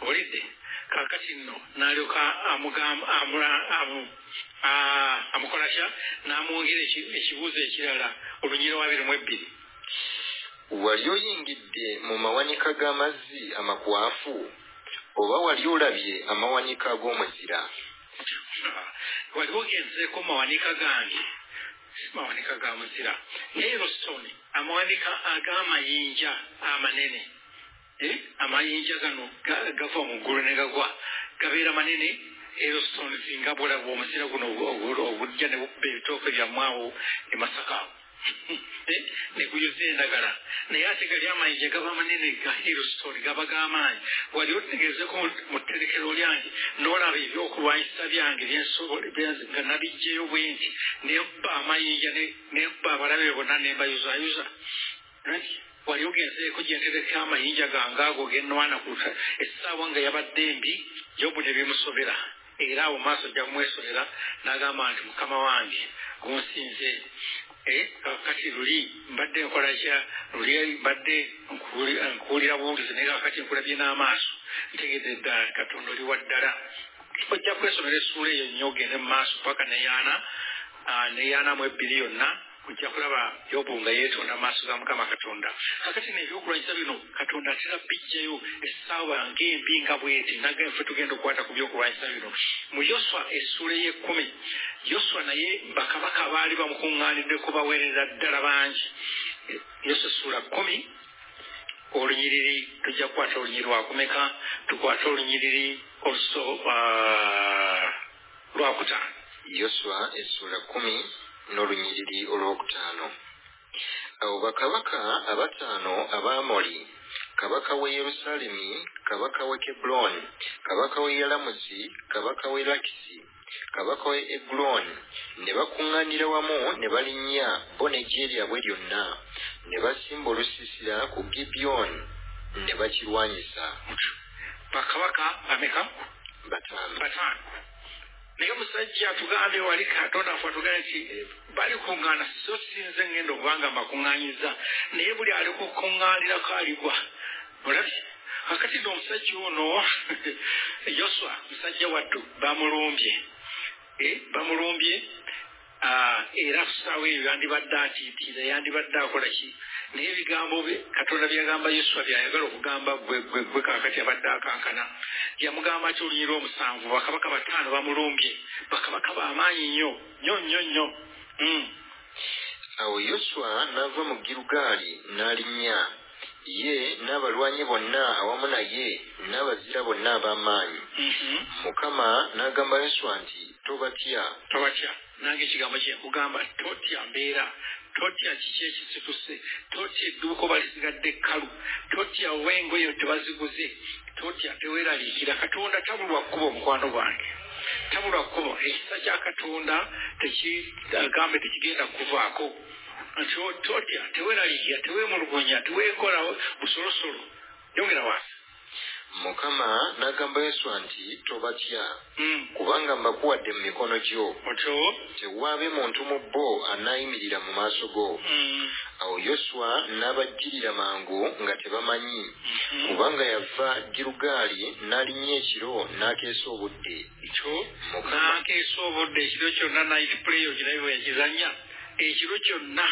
olidde? Kakati nno n'alyoka amugamba amula- amu- a- amukola kya? N'amwongera eki- ekibuuzo ekirala olunyira wa abiri mu ebbiri. Wali oyingidde mu mawanika g'amazzi amakwafu oba wali olabye amawanika ag'omuzira wali ogenzeeko mawanika gange mawanika ga muzira erosoni amawanika ag'amayinja amanene Eh, amayinja gano ga- gava mu ggulu ne gagwa gabeera manene erosoni singa bwolaba omuzira guno ogu- ogu- ogujja ne bukkuba ebitooke byammwe awo e masaka awo Eh, ne guyuza endagala. Naye ate gali amayinja gaba manene ga erosoni gaba g'amaanyi wali otegeezeko mu- tterekero lyange n'olaba ebyokulwanyisa byange nga nabijjeyo bwe nti nemba amayinja ne- nemba abalabe bonna nembayuzayuza Right? wali ogenzeeko gyentereka amayinja gange ago genwana essaawa nga yabadde mbi yobu ne bimusobera era awo maaso jja kumwesolera n'agamba nti mukama wange gunsinze Eh, kakati luli mbadde nkola kya luli mbadde nkuwuli- nkuwulira buwulizi naye kakati nkulabye n'amaaso. Ntegedde ddala katonda oli wa ddala. Ojja kwesomera essuula eyo nnyo ogende mu maaso paka neyaana ah, neyaana mu ebbiri yonna ojja kulaba yobu nga yeetonda maaso ga mukama katonda. Kakati nebyokulwanyisa bino katonda atera bijjayo essaawa ng'embi nga bweti nagaffe tugenda okukwata ku byokulwanyisa bino mu yoswa essuula ey'ekkumi yoswa naye bakabaka baali bamukuŋŋaanidde kubaweerera ddala bangi. Yoswa essuula kkumi olunyiriri tujja kukwata olunyiriri lwakumeka tukwate olunyiriri oluso ah, lwakutaano yoswa essula kumi n'olunyiriri olwokutaano. Awo bakabaka abataano abamoli kabaka w'e yerusaalemi kabaka w'e kebuloni kabaka w'e yalamusi kabaka w'e lakisi kabaka w'e eguloni ne bakuŋŋaanira wamu ne balinnya bo n'eggye lyabwe lyonna ne basimba olusiisira ku gibyoni ne bakirwanyisa. Bakabaka bameka? Bataano. Bataano naye omusajja atugambye wali katonda afe atugambye nti eh, bali kuŋŋaana so sinze ngenda okubanga mbakuŋŋaanyiza naye buli ali kukuŋŋaanirako aligwa olabye kakati n'omusajja ono yoswa musajja wattu bamulumbye Eh, bamulumbye era kusaawa eyo yandibadde atiitira yandibadde akola ki naye ebigambo bye katonda byagamba yeswa byayagala okugamba gwe gwe gwe kaakati abadde akankana yamugamba nti olunyira omusanvu bakabaka bataano bamulumbye bakabaka bamaanyi nnyo nnyo nnyo nnyo awo yoswa n'ava mu girugaali n'alinnya ye n'abalwanyi bonna awamu naye n'abazira bonna ab'amaanyi mukama n'agamba yoswa nti tobatya tobatya nange ekigambo kyekugamba totya mbeera totya kiki ekisituse totya edduuka oba lisigadde ekkalu totya oba engoye tebaziguze totya teweeraliikira katonda tabulwa kkubo omukwano gwange? Tabulwa kkubo ekisa kya katonda tekigambe tekigenda kuvaako nti totya teweeraliikira teweemulugunya teweekola busolosolo yongera wansi mukama n'agamba yoswa nti tobatya Mm. kubanga mbakuwadde mu mikono gyo. Tewaabe muntu mu bo anaayimirira mu maaso go. Mm, awo yoswa n'abajjirira mangu nga tebamanyi. Mhm. kubanga yava girugaali n'alinnya ekiro n'akeesa obudde. Nankeesa obudde. Ekiro kyonna night play okirabe bwe yakizanya ekiro kyonna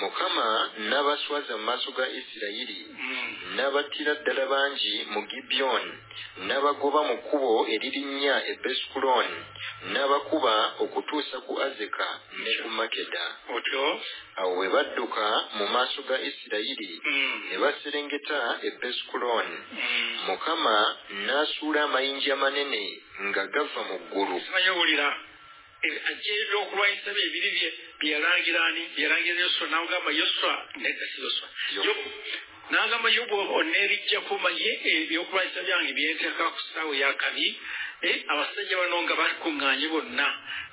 mukama n'abaswaza mu maaso ga isirayiri Mm. n'abattira ddala bangi mu gibyoni n'abagoba mu kkubo eririnnya e besukuloni n'abakuba okutuusa ku azeka ne ku makeda awo bwe badduka mu maaso ga isirayiri Mm. ne baserengeta e besukuloni Mm. mukama n'asuula amayinja manene nga gava mu ggulu owulira ajja ebyokulwanyisa bye ebiri bye byeyalangira ani byeyalangira yoswa namugamba yoswa nedda si yoswa. Nagamba yobu oneerijjaku maye ebyokulwanyisa byange byenteeka ku ssaawa eyakabi Eh, abasajja bano nga bakuŋŋaanye bonna.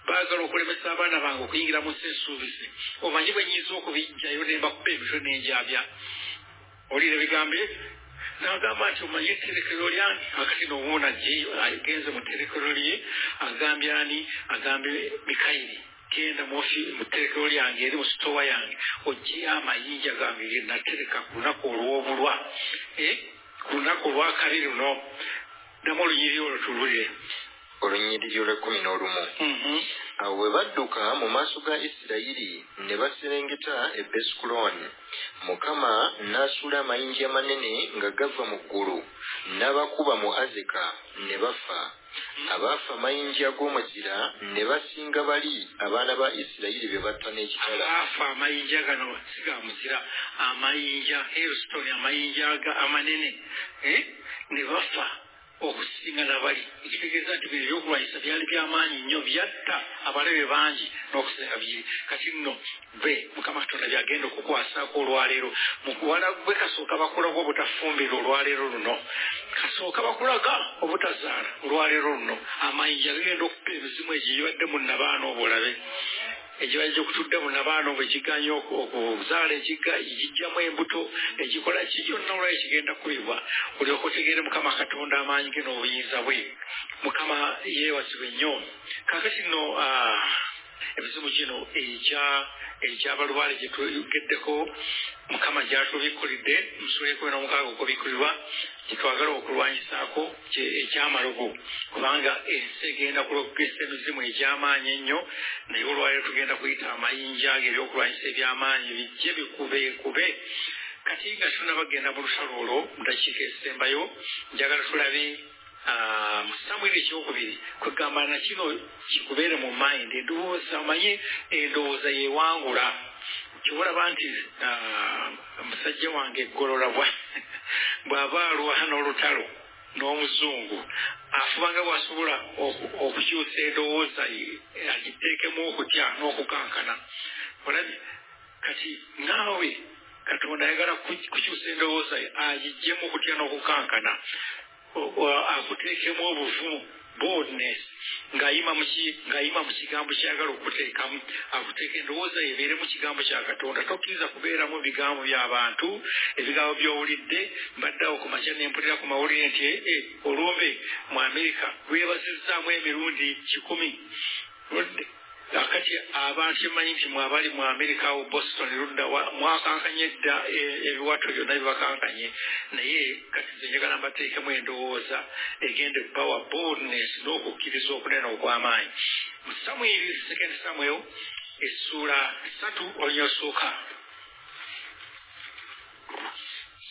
Baagala okulemesa abaana bange okuyingira mu nsi ensuubizi omanyi bwe nyinza okubijjayo ne mbakuba emitwe n'enjabya olira ebigambo n'agamba nti omanye etterekero lyange akati n'obuuna gyeyo agenze mu tterekero lye agambye ani agambe mikayiri genda mu tterekero lyange eri mu sitowa yange. Oggyeyo amayinja gange ge natereka ku lunaku olw'obulwa. Eh, ku lunaku olwakali luno ddamu olunyiri olwo tululire. Olunyiriri olw'ekkumi n'olumu awo bwe badduka mu maaso ga isirayiri ne baserengeta e besukuloni mukama n'asuula amayinja amanene nga gava mu ggulu n'abakuba mu azeka ne bafa. Abaafa amayinja ag'omuzira ne basinga bali abaana ba isirayiri be batta n'ekitala. Abaafa amayinja gano siga muzira amayinja hailstone amayinja aga- amanene eh, ne bafa okusinga nabali ekitegeeza nti bino ebyokulwanyisa byali byamaanyi nnyo byatta abalabe bangi n'okusinga biri kati nno be mukama katonda byagenda okukwasaako olwaleero. Mukuwala gwe kasooka bakulaga obutafumbira olwaleero luno. Kasooka bakulaga obutazaala olwaleero luno. Amayinja gagenda okupa emizimu egyo gibadde mu nabaana obulabe ekibali kyokutudde mu nabaana obwo ekiganya oku- okuzaala ekiga ekijjamu embuto ekikola ki kyonna olwayo kigenda kubibwa olyoka otegeere mukama katonda amaanyi ge n'obuyinza bwe. Mukama yeewazibwe nnyo. Kakati nno emizimu gino egya egyabalwale gye twegeddeko mukama gyatubikkulidde musula ekumi n'omukaaga okubikkulirwa gyetwagala okulwanyisaako ekyamalogo. Kubanga ensi egenda kulokesa emizimu egy'amaanyi ennyo naye olwaliro tugenda kuyita amayinja ago ebyokulwanyisa eby'amaanyi bijje bikube kube. Kati nga tunabagenda mu lusalo olwo mu dakiika ezisembayo njagala tulabe samwiri ekyokubiri kwegamba na kino kikubeere mu mind endowooza omanye endowooza yeewangula kyolaba nti ah, musajja wange eggolola bwa- bw'aba alwana n'olutalo n'omuzungu afubanga bw'asobola oku- okukyusa endowooza ye agiteekemu okutya n'okukankana. Olabye kati naawe katonda ayagala ku- kukyusa endowooza ye agiggyemu okutya n'okukankana akuteekemu obuvumu boldness ng'ayima mu ki- ng'ayima mu kigambo kyayagala okuteekamu akuteeka endowooza ebeere mu kigambo kya katonda tokkiriza kubeeramu bigambo by'abantu ebigambo by'owulidde mbaddeawo ku makya nempulira ku mawulire nti "Eh, eh, olumbe mu amerika lwebazizzaamu emirundi kikumi. Oludde, akati abantu emanyi nti mwabali mu amerika awo boston ludda wa- mwakankanye dda e- ebiwato byonna bibakankanye naye kati nze njagala mbateekemu endowooza egenda ebbawa boldness n'okukkiriza okunene okw'amaanyi. Mu samwiri second samuel essuula satu olunyosooka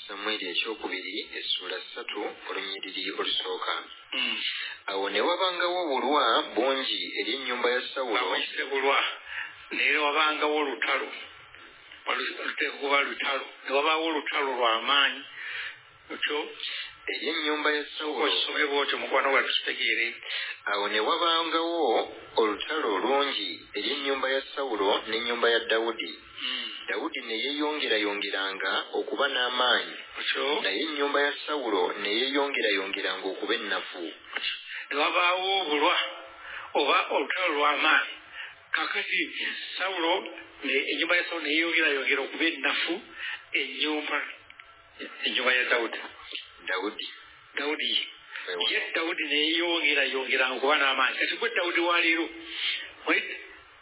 samwiri ekyokubiri essuula ssatu olunyiriri olusooka. Mm. awo ne wabangawo obulwa bungi eri ennyumba ya sawulo. Bamuyise bulwa. Naye wabangawo olutalo. Luteeka kuba lutalo. Ne wabaawo olutalo lw'amaanyi. Ekyo eri ennyumba ya sawulo. okisome bwotyo mukwano gwa tukitegeere awo ne wabangawo olutalo olungi eri ennyumba ya sawulo n'ennyumba ya dawudi dawudi ne yeeyongerayongeranga okuba n'amaanyi. Naye ennyumba ya sawulo ne yeeyongerayongeranga okuba ennafu ne wabaawo obulwa oba olutalo lw'amaanyi. Kakati sawulo ne- ennyumba ya sawulo neyeyongerayongera okuba ennafu ennyumba ennyumba ya dawudi. Dawudi. Dawudi. Ye dawudi neyeyongerayongeranga okuba n'amaanyi. Kati gwe dawudi waleero wait, ye-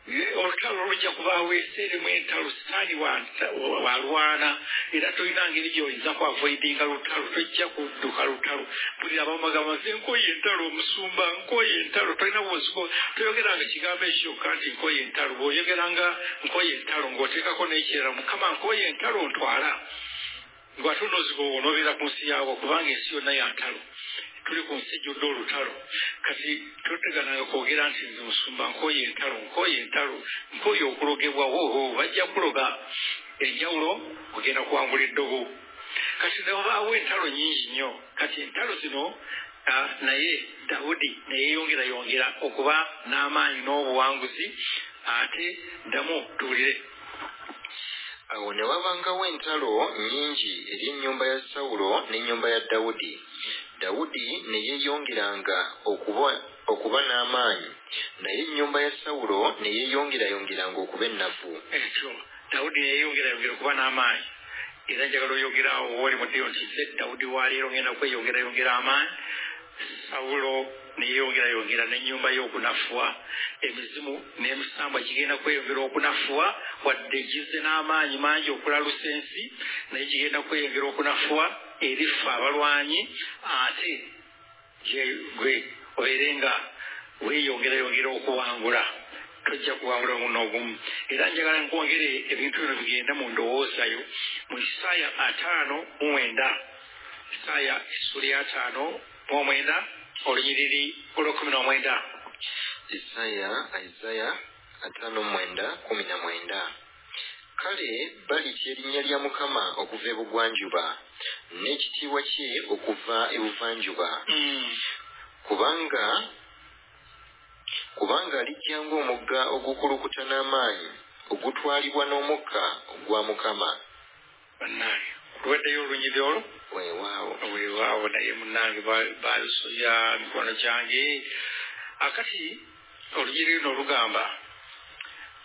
olutalo lujja kubaawo eseeremu entalo sitaani wa- walwana era tolina ngeri gyoyinza ku avoidinga lutalo tojja kudduka lutalo. Buli abamagamba nze nkoye entalo omusumba nkoye entalo. Tolina bwosiko toyogeranga kigambo ekyo kyokka nti nkoye entalo. Bw'oyogeranga nkoye entalo ng'oteekako n'ekirala mukama nkoye entalo ntwala. Ng'ate onoziba onobeera ku nsi yaabwe kubanga ensi yonna ya ntalo tuli ku nsi ejjudde olutalo. Kati totegananga kwogera nti nze musumba nkoye entalo nkoye entalo nkoye okulogebwa woho bajja kuloga. Enjawulo ogenda kuwangula eddobo. Kati ne wabaawo entalo nyingi nnyo. Kati entalo zino naye dawudi neyeyongerayongera okuba n'amaanyi n'obuwanguzi ate ddamu tuwulire. Awo ne wabangawo entalo nnyingi eri ennyumba ya sawulo n'ennyumba ya dawudi dawudi ne yeeyongeranga okuba n'amaanyi. Naye ennyumba ya sawulo ne yeeyongerayongeranga okuba ennafu ekyo dawudi neyeyongerayongera okuba n'amaanyi. Era njagala oyogerawo wooli muteyo nti nze dawudi waleero ngenda kweyongerayongera amaanyi. Sawulo neyeyongerayongera n'ennyumba y'okunafuwa. Emizimu n'emisambwa gigenda kweyongera okunafuwa wadde gize n'amaanyi mangi okulalusa ensi naye gigenda kweyongera okunafuwa erifa abalwanyi ate gwe obeere nga weeyongerayongera okuwangula. Tojja kuwangula n'ogumu. Era njagala nkwongere ebintu bino bigenda mu ndowoozayo. Mu isaaya ataano mu mwenda isaaya essula ataano mu omwenda olunyiriri olwekumi n'omwenda. Isaya isaya ataano mwenda kumi na mwenda kale balitya erinnya lya mukama okuva ebugwanjuba n'ekitiibwa kye okuva ebuvanjuba Mm. kubanga kubanga alijja ng'omugga ogukulukuta n'amaanyi ogutwalibwa n'omukka ogwa mukama. Bannange olweddeyo olunyiriri olwo? Weewaawo. Weewaawo naye munange ba- balusobya mikono gyange. Akati olunyiriri luno lugamba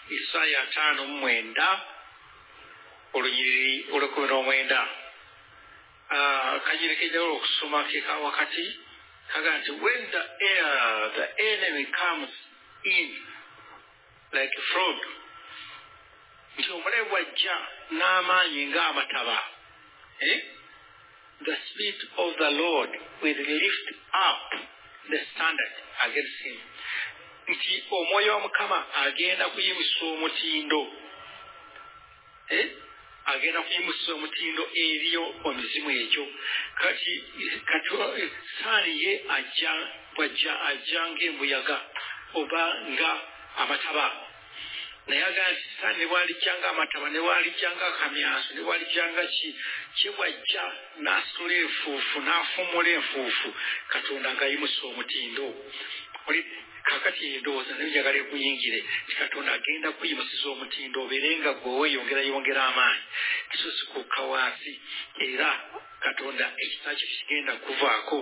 isaaya ataano mu mwenda olunyiriri olwekumi n'omwenda Ah, kanyiri kenjagala okusoma ke ka wakati kaga nti when the air the enemy comes in like a fraud nti omulabe bwajja n'amaanyi ng'amataba eh? the spirit of the Lord will lift up the standard against him. Nti omwoyo wa Mukama agenda kuyimusa omutindo. Agenda kuyimusa omutindo eriyo omizimu egyo. Kati kati saani ye ajja bwajja ajja ng'embuyaga oba nga amataba. Naye agaa nti saani ne bwalijjanga amataba ne bwalijjanga akamyaso ne bwalijjanga ki? Kye bwajja n'asitula enfuufu n'afummula enfuufu katonda ng'ayimusa omutindo. Oli- kakati endowooza naye njagala ekuyingire ti katonda agenda kuyimusiza omutindo obeere nga gwe weeyongerayongera amaanyi kisosikuuka wansi era katonda ekisa kyo kigenda kuvaako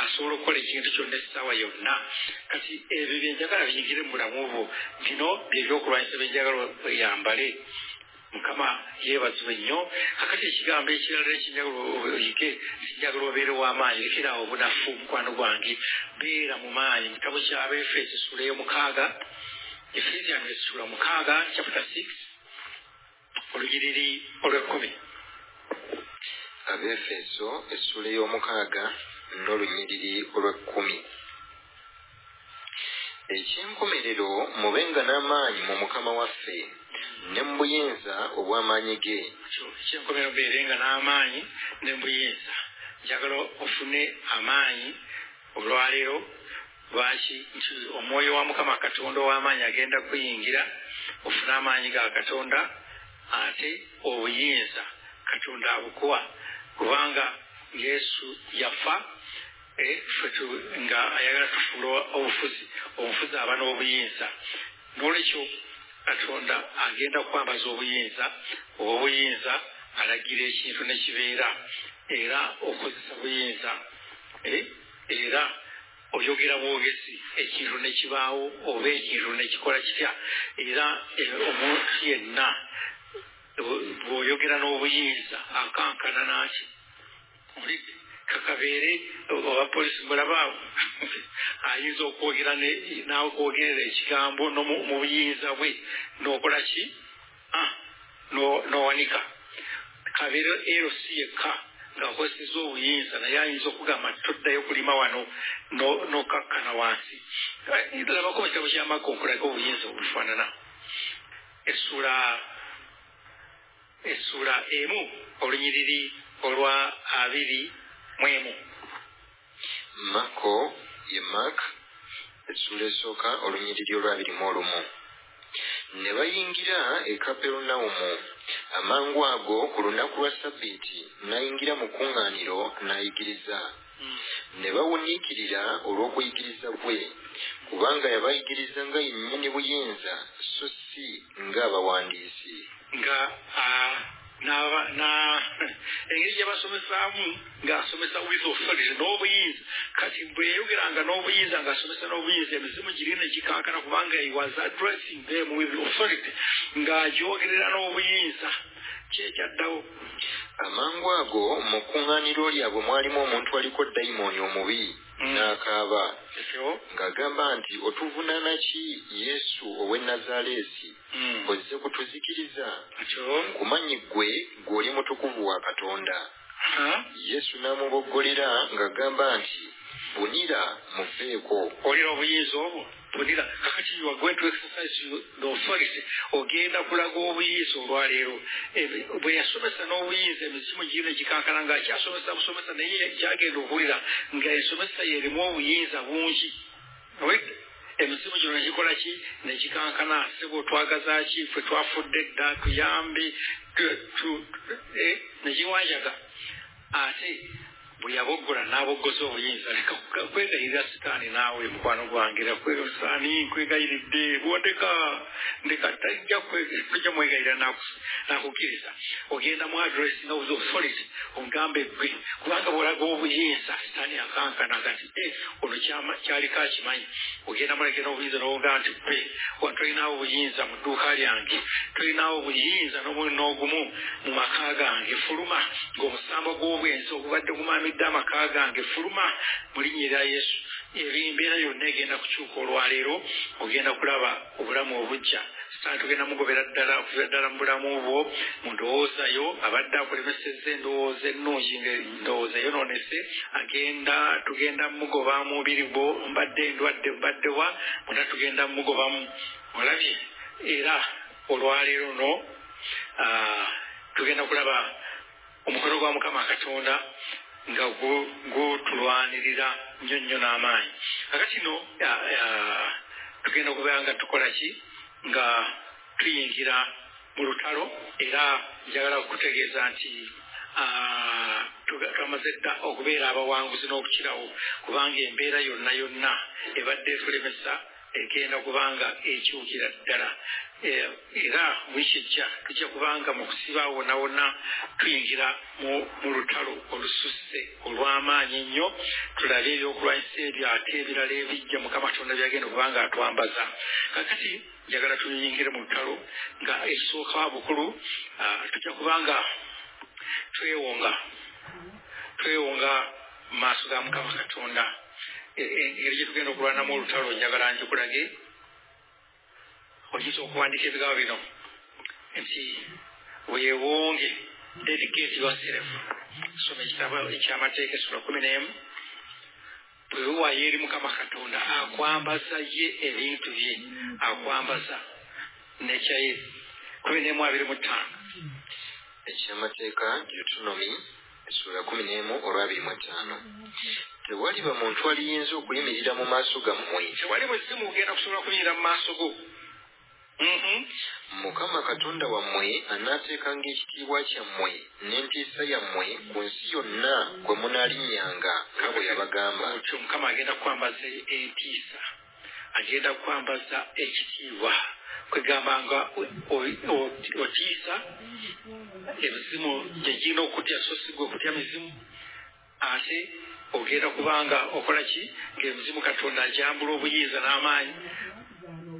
asobola okukola ekintu kyonna essaawa yonna. Kati ebyo byenjagala biyingire mu bulamu bwo bino byebyokulwanyisa byenjagala weyambale mukama yeebazibwe nnyo kakati ekigambo ekirala ekinjagala oyige kinjagala obeere w'amaanyi lekerawo obunafu mukwano gwange beera mu maanyi mutabo kyabefeesi sula ey'omukaaga efesiano essula mukaaga chapter 6 olugiriri olwekumi abefeso essula ey'omukaaga n'olunyiriri olw'ekkumi ekyenkomerero mubenga n'amaanyi mu mukama waffe ne mu buyinza obw'amaanyi ge? Ekyenkomerero beerenga n'amaanyi ne mu buyinza njagala ofune amaanyi olwaleero lwaki nti omwoyo wa mukama katonda ow'amaanyi agenda kuyingira ofune amaanyi ga katonda ate obuyinza katonda abukuwa. Kubanga yesu yafa eh, nga ayagala tufuula obufuzi obufuzi aba n'obuyinza n'olwekyo katonda agenda kwambaza obuyinza obuyinza alagira ekintu nekibeera era okozesa buyinza eh, era oyogera bwogezi ekintu nekibaawo oba ekintu nekikola kitya era eh, omuntu yenna bw'oyogera n'obuyinza akankana naki? Olidde kakabeere abapolisi mulabaawo ayinza okwogera nakwogerera ekigambo mu buyinza bwe n'okola ki? N'owanika. Kabeere ero si yekka ng'akozeseza obuyinza naye ayinza okugamba toddayo kulima wano n'okakkana wansi. Labako mu kitabo kyamaka okulaga obuyinza obufaanana. Essula essula emu olunyiriri olwa abiri mu emu mako ye mak essula esooka olunyiriri olwabiri mu olumu. Ne bayingira e kaperunawumu amangu ago ku lunaku lwa sabbiiti n'ayingira mu kuŋŋaaniro n'ayigiriza. Ne bawuniikirira olw'okuyigiriza kwe kubanga yabayigiriza nga yennyini buyinza so si ng'abawandiisi. Nga engeri gyebasomesaamu ng'asomesa with authority n'obuyinza kati bweyayogeranga n'obuyinza ng'asomesa n'obuyinza emizimu giri ne gikankana kubanga he was addressing them with authority ng'agyogerera n'obuyinza kyekyaddawo amangu ago mu kuŋŋaaniro lyabwe mwalimu omuntu aliko dayimooni omubi n'akaaba. Ng'agamba nti otuvunaana ki yesu ow'e nazaaleesi ozze kutuzikiriza. Nkumanyi ggwe gw'oli mutukuvu wa katonda. Yesu n'amuboggolera ng'agamba nti bunira muveeko. Olira obuyinza obwo bunira kakati you are going to exercise the authority? Ogenda kulaga obuyinza olwaleero. Bwe yasomesa n'obuyinza emizimu giri negikankana ngaakyasomesa busomesa naye kyagenda okuwulira nga ensomesa yerimu obuyinza bungi. Emizimu gino negikola ki? Negikankana sebo twagaza ki? Ffe twafudde dda tuyambe negiwanjaga ate bwe yaboggola n'aboggoza obuyinza leka kwegayirira sitaani naawe mukwano gwange sitaani nkwegayiridde bwondeka ndeka tajja tujja mwegayirira nakukkiriza ogenda mu adresi nobuza authority ogambe gwe kubanga bwolaga obuyinza sitaani akankana gati ono kyaliko akimanyi ogenda muleke n'obuyinza nowoga nti gwe tolinawo obuyinza mu dduuka lyange tolinawo obuyinza n'omuli n'ogumu mu maka gange fuluma ng'omusambo gw'obwenzi ogubadde gumamidde amaka gange fuluma mu linnya erya yesu. Embeera yonna egenda kukyuka olwaleero ogenda kulaba obulamu obujja. Sitaani tugenda mugobera ddala okuvira ddala mu bulamu bwo mu ndowoozayo abadde akulemesezza endowooza ennungi ngaendowooza yonoonese agenda tugenda mugoba mubiri gwo mbadde endwadde mbadde wa muna tugenda mugobamu. Olabye era olwaleero no tugenda kulaba omukono gwa mukama katonda nga gutulwanirira nnyo nnyo n'amaanyi. Kakati no tugenda okubeera nga tukola ki? Nga tuyingira mu lutalo era njagala kutegeeza nti twamaze dda okubeera abawanguzi n'okukirawo kubanga embeera yonna yonna ebadde etulemesa egenda kubanga ekyukira ddala. Era wiikijja tujja kubanga mu kusiba wonna tuyingira mu lutalo olususse olw'amaanyi ennyo tulabe ebyokulwanyisa ebyo ate ebirala ebijja. Mukama katonda byagenda kubanga atwambaza. Kakati njagala tuyingire mu lutalo nga ekisooka bukulu tujja kubanga twewonga twewonga mu maaso ga mukama katonda engeri gyetugenda okulwanamu olutalo njagala njikulage oyinza okuwandika ebigambo bino nti weewonge dedicate yourself soma ekitabo ekyamateeka esula kumi n'emu bwewewayo eri mukama katonda akwambaza ye ebintu bye akwambaza nekyaye kumi n'emu abiri mu ttaano ekyamateeka deuteronomy essula kumi n'emu olwabiri mu ttaano tewaliba muntu aliyinza okuyimirira mu maaso gammwe tewali bwezimu ogenda kusobola kuyimirira mu maaso go. Mhm. mukama katonda wammwe anaateekanga ekitiibwa kyammwe n'entiisa yammwe ku nsi yonna gwe munaalinnyanga nga bwe yabagamba. Otyo mukama agenda kukwambaza entiisa agenda kukwambaza ekitiibwa. Kwegamba nga o- o- o- otiisa emizimu gyegirina okutya so si gwe okutya mizimu. Ate ogenda kubanga okola ki? Ng'emizimu katonda ajambula obuyinza n'amaanyi.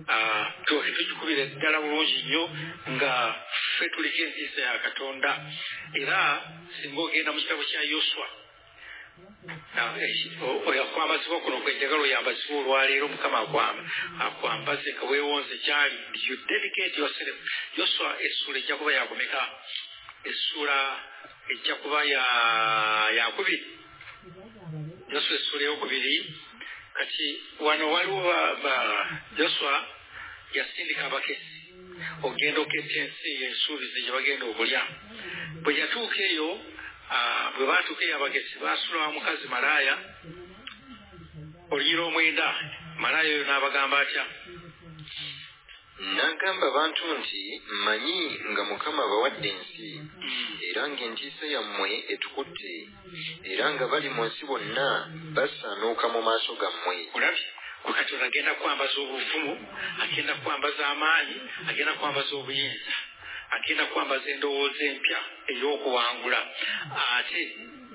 Ah, tyoke tugikubira ddala bulungi nnyo nga ffe tuliko entiisa ya katonda. Era singa ogenda mu kitabo kya yoswa Ah, eki- o- oyo akwambazibwa kuno kwenjagala oyambazibwa olwaleero mukama akwamba akwambaze nga weewonze gyali. You dedicate yourself? Yoswa essula ejja kuba yakumeka essula ejja kuba ya yakubiri yoswa essula eyokubiri kati wano waliwo ba- ba- yoswa yasindika abakesi ogenda oketta ensi ensuubizi gye bagenda okulya. Bwe yatuuka eyo bwe baatuuka eyo abagesi baasula wa mukazi malaaya oluyira omwenda. Malaaya oyo n'abagamba atya? N'agamba abantu nti mmanyi nga mukama abawadde ensi era ng'entiisa yammwe etukutte era nga bali mu nsi bonna basaanuuka mu maaso gammwe. Olabye kwe katonda agenda kwambaza obuvumu agenda kwambaza amaanyi agenda kwambaza obuyinza agenda kwambaza endowooza empya ey'okuwangula. Ate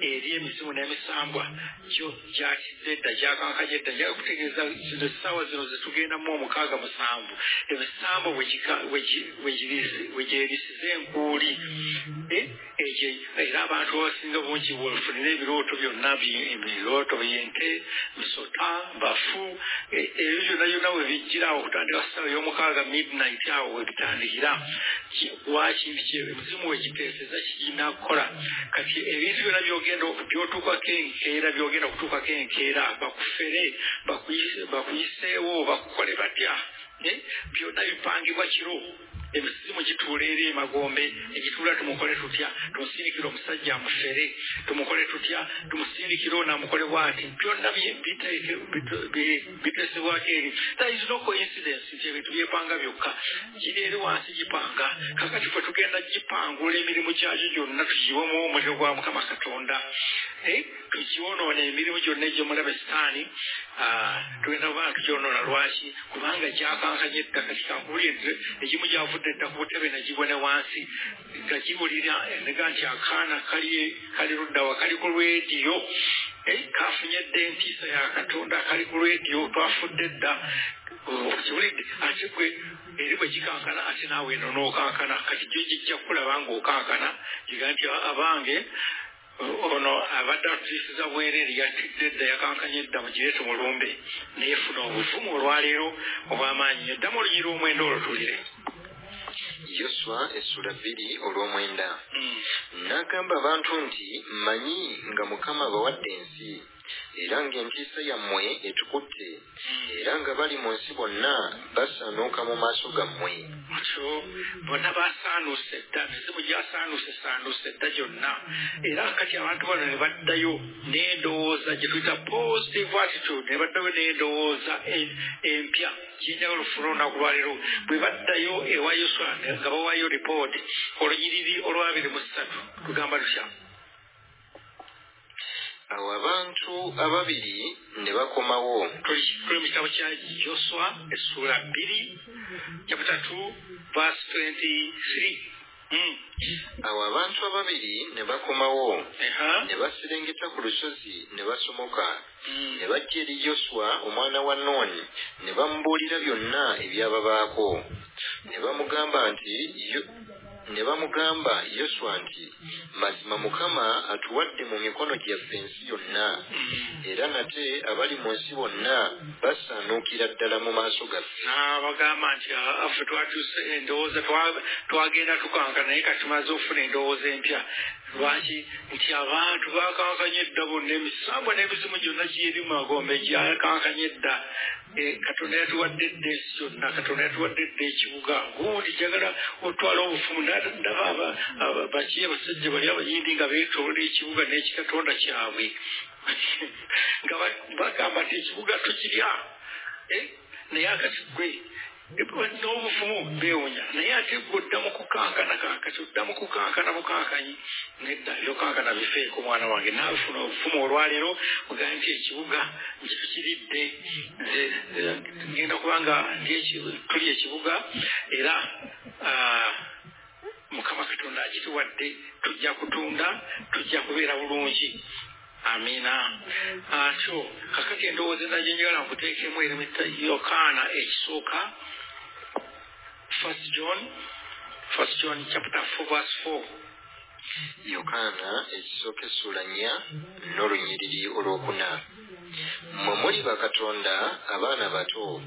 eri emizimu n'emisambwa gyo gyakidde dda gyakankanye dda gyakutegeeza zino essaawa zino zetugendamu omukaaga musanvu. Emisambo bwe gika- bwe gi- bwe girisi- bwe gyerisiza enkuuli. Egyo era abantu abasinga bungi bwefunira ebirooto byonna bi- ebirooto byente misota bafu eh, ebyo byonna byonna bwe bijjira awo okutandika ssaawa ey'omukaaga midnight awo we bitandikira. Ki- lwaki emizimu wegiteeseza kigina kukola kati ebintu byonna byogenda byotuukako enkeera byogenda kutuukako enkeera bakufere bakuyise- bakuyiseewo bakukole batya? Eh, byonna bipangibwa kiro emisimu gituula eri emagombe egituula tumukole tutya? Tumusindikire omusajja amufere tumukole tutya? Tumusindikire ono amukole bwati? Byonna bye- biteeke- bitu- bi- biteesebwako eri. That is no coincidence nti ebintu byepanga byokka. Giri eri wansi gipanga? Kakati ffe tugenda gipangula emirimu gyakyo gyonna tugiwemu omuliro gwa mukama katonda. Eh, tugiwonoona emirimu gyonna egyomulaba sitaani. Ah, tugenda kubanga tugyonoona lwaki? Kubanga gyakankanye ettaka kikankubulire egimu gyavudde dda ku butebe negibwa ne wansi. Nga giwulira enega nti akaana kali kali luddawa kali ku lwediyo. Eh, kafunye dda entiisa ya katonda kali ku lwediyo twafudde dda. Kiwulidde ate gwe eri bwe gikankana ate naawe eno n'okankana. Kati gyo gijja kulaba ng'okankana giga nti abange ono abadde atusiisiza bwereere yatidde dda yakankanye dda mugire tumulumbe nayefuna obuvumu olwaleero obw'amaanyi. Eddamu oluyira omwenda olwo tulire yoswa essula bbiri olw'omwenda Mm. n'agamba abantu nti mmanyi nga mukama abawadde ensi era ng'entiisa yammwe etukutte era nga bali mu nsi bonna basaanuuka mu maaso gammwe. Atyo bonna basaanuuse dda emizimu gyasaanuuse saanuuse dda gyonna. Era kati abantu bano ne baddayo n'endowooza gye tuyita positive attitude ne baddayo n'endowooza en- empya. Kinjagala olufuna olunaku lwaleero bwe baddayo ewa yoswa nga bawaayo ripooti olunyiriri olwabiri mu ssatu. Tugamba tutya awo abantu ababiri ne bakomawo. Tuli tuli mu kitabo kya yoswa essuula bbiri chapter 2 verse 23 Mm. awo abantu ababiri ne bakomawo. Ne baserengeta ku lusozi ne basomoka. Mm. ne bajja eri yoswa omwana wa nooni ne bamubuulira byonna ebyababaako ne bamugamba nti ne bamugamba yoswa nti mazima mukama atuwadde mu mikono gyaffe ensi yonna. Era nate abali mu nsi bonna basaanuukira ddala mu maaso gaffe. N'abagamba nti "Ah, ffe twatuse endowooza twa- twagenda tukanga naye kati tumaze okufuna endowooza empya lwaki? Nti abantu bakankanye edda bonna emisambo n'emizimu gyonna gyeri mu magombe gyakankanye edda Eh, katonda yatuwadde edda ensi yonna katonda yatuwadde edda ekibuga. Gundi jagala otwala obufumu. Nda- ndaba aba- aba- baki abasajja bali abayindi nga beetoola ekibuga n'ekikatonda kyabwe. Nga ba- bagamba nti ekibuga tukirya Eh, naye akati gwe n'obufumu beewonya naye ate gwe oddamu kukankana kakati oddamu kukankana bukankanyi nedda ebyokankana bifeeko mwana wange. Naafuna obufumu olwaleero ogambe nti ekibuga nze tukiridde nze eh, ngenda kubanga tuli ekibuga era ah, mukama katonda akituwadde tujja kutunda tujja kubeera bulungi. Amiina atyo kakati endowooza endala gye njagala nkuteekemu erimu yokaana ekisooka first john first john chapter 4 verse 4 yokaana ekisooka essula nnya n'olunyiriri olwokuna. Mmwe muli bakatonda abaana bato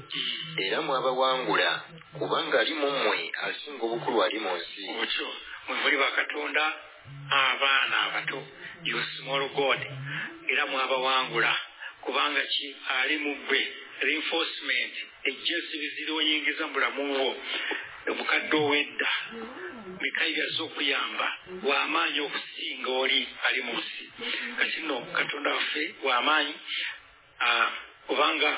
era mwabawangula kubanga ali mu mmwe asinga obukulu ali mu nsi. Otyo mwe muli bakatonda abaana abato you small god era mwabawangula kubanga ki ali mu ggwe reinforcement ejjensibizira oyingiza mu bulamu bwo omukadde ow'edda mikayiri azze okuyamba w'amaanyi okusinga oli ali mu nsi. Kati nno katonda waffe w'amaanyi ah, kubanga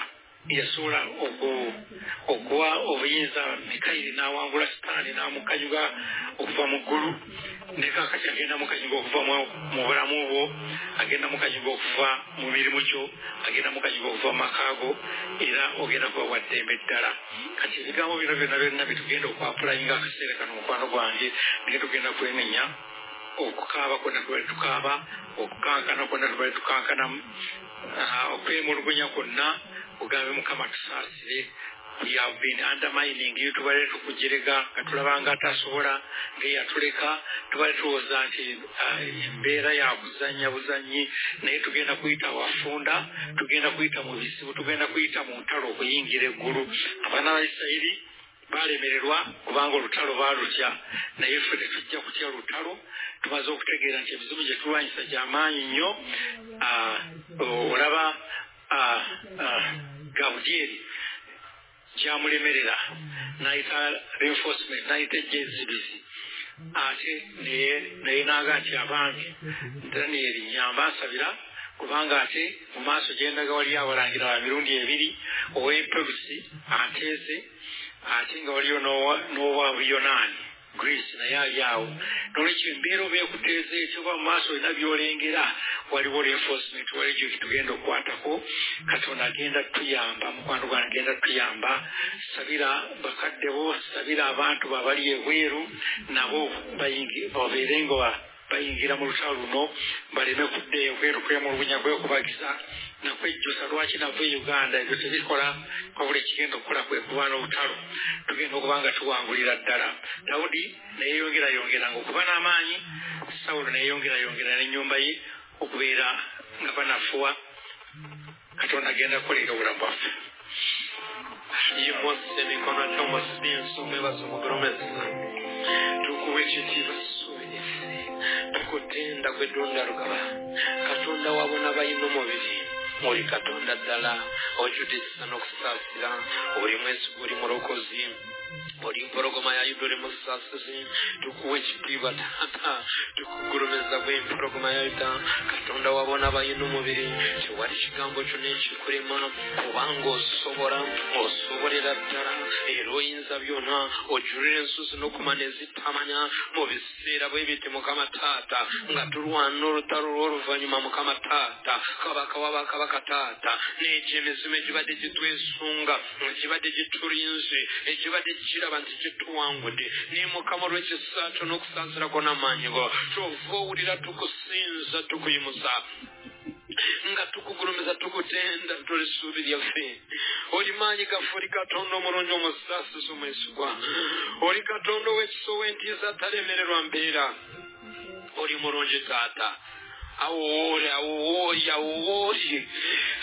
yasobola oku- okuwa obuyinza mikayiri n'awangula sitaani n'amukanyuga okuva mu ggulu ne kakati agenda mukanyuga okuva mu- mu bulamu bwo agenda mukanyuga okuva mu mirimu gyo agenda mukanyuga okuva mu makaago era ogenda kuba waddembe ddala. Kati ebigambo bino byonna byonna byetugenda okwapulayinga akaseera kano mukwano gwange naye tugenda kwenenya okukaaba kwonna tubali tukaaba okukankana kwonna tubali tukankanamu okwemulugunya kwonna kugambe mukama tusaasire been undermining you tubale tukujerega nga tulaba nga atasobola ngeyatuleka tubale tulowooza nti ah, embeera yakuzanya buzanyi naye tugenda kuyita wafunda tugenda kuyita mu bizibu tugenda kuyita mu ntalo okuyingira eggulu abaana ba isirayiri balemererwa kubanga olutalo baalutya naye ffe tetujja kutya lutalo tumaze okutegeera nti ebizibu gye tulwanyisa gy'amaanyi nnyo Ah, olaba ah, ah, gabudyeri kyamulemerera n'ayita reinforcement n'ayita ejjenzibizi ate naye naaga nti abange danieri nyamba nsabira kubanga ate mu maaso gyendaga wali abalangira ba mirundi ebiri ow'emperusi anteeze ate nga waliyo n'owa buyonaani greece naye ali awo. Nolwekyo embeera oba ekuteeza ekyo oba mu maaso olina byolengera waliwo reinforcement waliwo gye tugenda okukwatako. Katonda agenda tuyamba mukwano gwange agenda tuyamba sabira bakadde bo sabira abantu babali ebweru nabo babeere nga bayingira mu lutalo luno baleme kuddeeyo kwemulugunya kwekubagiza nakwejjusa lwaki nava e uganda? Ebyo tebikola wabula ekigenda okukola kwekuba n'olutalo. Tugenda okuba nga tuwangulira ddala. Dawudi neyeyongerayongeranga okuba n'amaanyi sawulo neyeyongerayongera n'ennyumba ye okubeera nga banafuwa. Katonda agenda kukoleera obulamu bwaffe. Yimose emikono gyomusi ensumwebaza omugolomezi tukuwa ekitiibwa. suubirizi tukutenda gwedonda lugaba katonda wabona balina omubiri oli katonda ddala ojudisa n'okusaasira oli mwesi guli mulokozi oli mpologoma ya yuda oli musaasizi tukuwa ekitiibwa taata tukugulumiza gw'empologoma ya yuda katonda wabona balina omubiri tewali kigambo kyonna ekikulema kubanga osobola osobolera ddala era oyinza byonna ojulira ensuzi n'okumana ezitamanya mu biseera bwe biti mukama taata nga tulwana olutalo lw'oluvannyuma mukama taata kabaka wabakabaka taata n'egyo emizimu egibadde gitwesunga egibadde gitulinze egibadde giraba nti gituwangudde naye mukama olw'ekisaato n'okusaasirako n'amaanyi go kyova owulira tukusinza tukuyimusa nga tukugulumiza tukutenda tuli ssuubi lyaffe oli maanyi gaffe katonda omulungi omusaasisi omwesigwa oli katonda ow'ekiso w'entiisa talemererwa mbeera oli mulungi taata awo wooli awo wooli awo wooli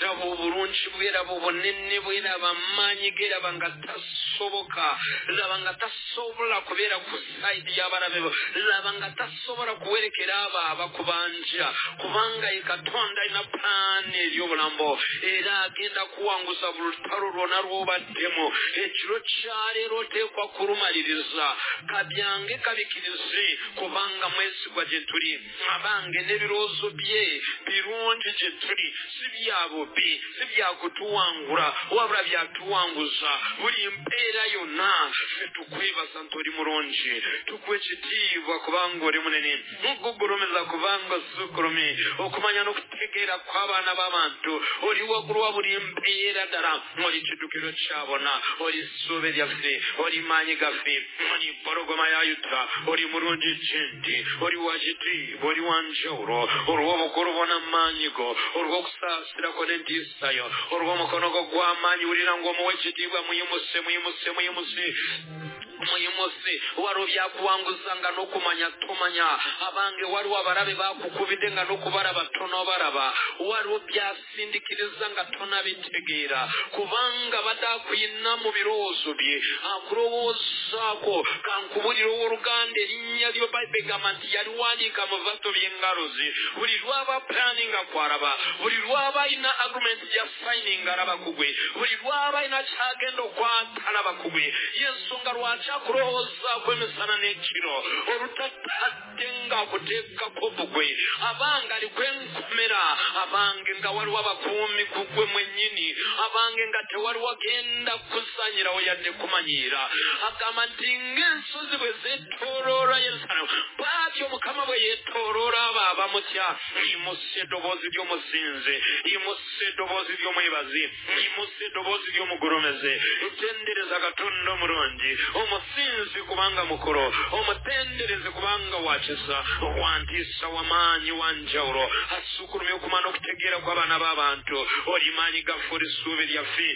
raba obulungi bwe raba obunene bwe raba amaanyi ge raba nga tasoboka raba nga tasobola kubeera ku sayidi y'abalabe raba nga tasobola kuwerekera abo abakubanja kubanga ye katonda alina pulaani ery'obulamu era agenda kuwanguza buli lutalo lwona lw'obaddemu. Ekiro kyaleero oteekwa kulumaliriza kabyange kabikirize kubanga mwesigwa gye tuli. Abange n'ebirowoozo bye birungi gye tuli si bya bubi si byakutuwangula wabula byatuwanguza buli mpeera yonna ffe tukwebaza nti oli mulungi tukuwa ekitiibwa kubanga oli munene nkugulumeza kubanga osukulumi okumanya n'okutegeera kw'abaana b'abantu oli waggulu wa buli mpeera ddala oli kiddukiro kyabona oli ssuube lyaffe oli maanyi gaffe oli mpologoma ya yuta oli mulungi kyendi oli wakitiibwa oli wanjawulo olw'obukulu bona maanyi go olw'okusaasirako n'entiisayo olw'omukono gwo gw'amaanyi wulira ng'omuwa ekitiibwa muyimuse muyimuse muyimuse muyimuse. Waliwo byakuwanguzanga n'okumanya tomanya. Abange waliwo abalabe bakukubidde nga n'okubalaba tonobalaba. Waliwo byasindikiriza nga tonabitegeera. Kubanga badde akuyina mu birowoozo bye akulowoozaako. Kankubulira ow'oluganda erinnya lyo bayibuli egamba nti yali wandiika mu vato by'engalo ze buli lwaba pulaninga kwalaba buli lwaba alina agurumenti gya sayininga alaba ku gwe buli lwaba alina kyagenda okwatalaba ku gwe yensonga lwaki akulowoozaako emisana n'ekiro olutatadde ng'akuteekako bugwe abange alikwenkomera abange nga waliwo abakuumi ku gwe mwennyini abange nga tewaliwo agenda kusanyirawo yadde kumanyiira. Agamba nti ng'ensozi bwe zeetooloola yerusalemu bwatyo mukama bwe yeetooloola abo abamutya yimusa eddoboozi ly'omusinze yimusa eddoboozi ly'omwebazi yimusa eddoboozi ly'omugulumeze etendereza katonda omulungi omusinzi kubanga mukulu omutendereze kubanga wakisa wantiisa wamaanyi wanjawulo. Asukulumya okumana okutegeera kw'abaana b'abantu oli maanyi gaffe oli ssuubi lyaffe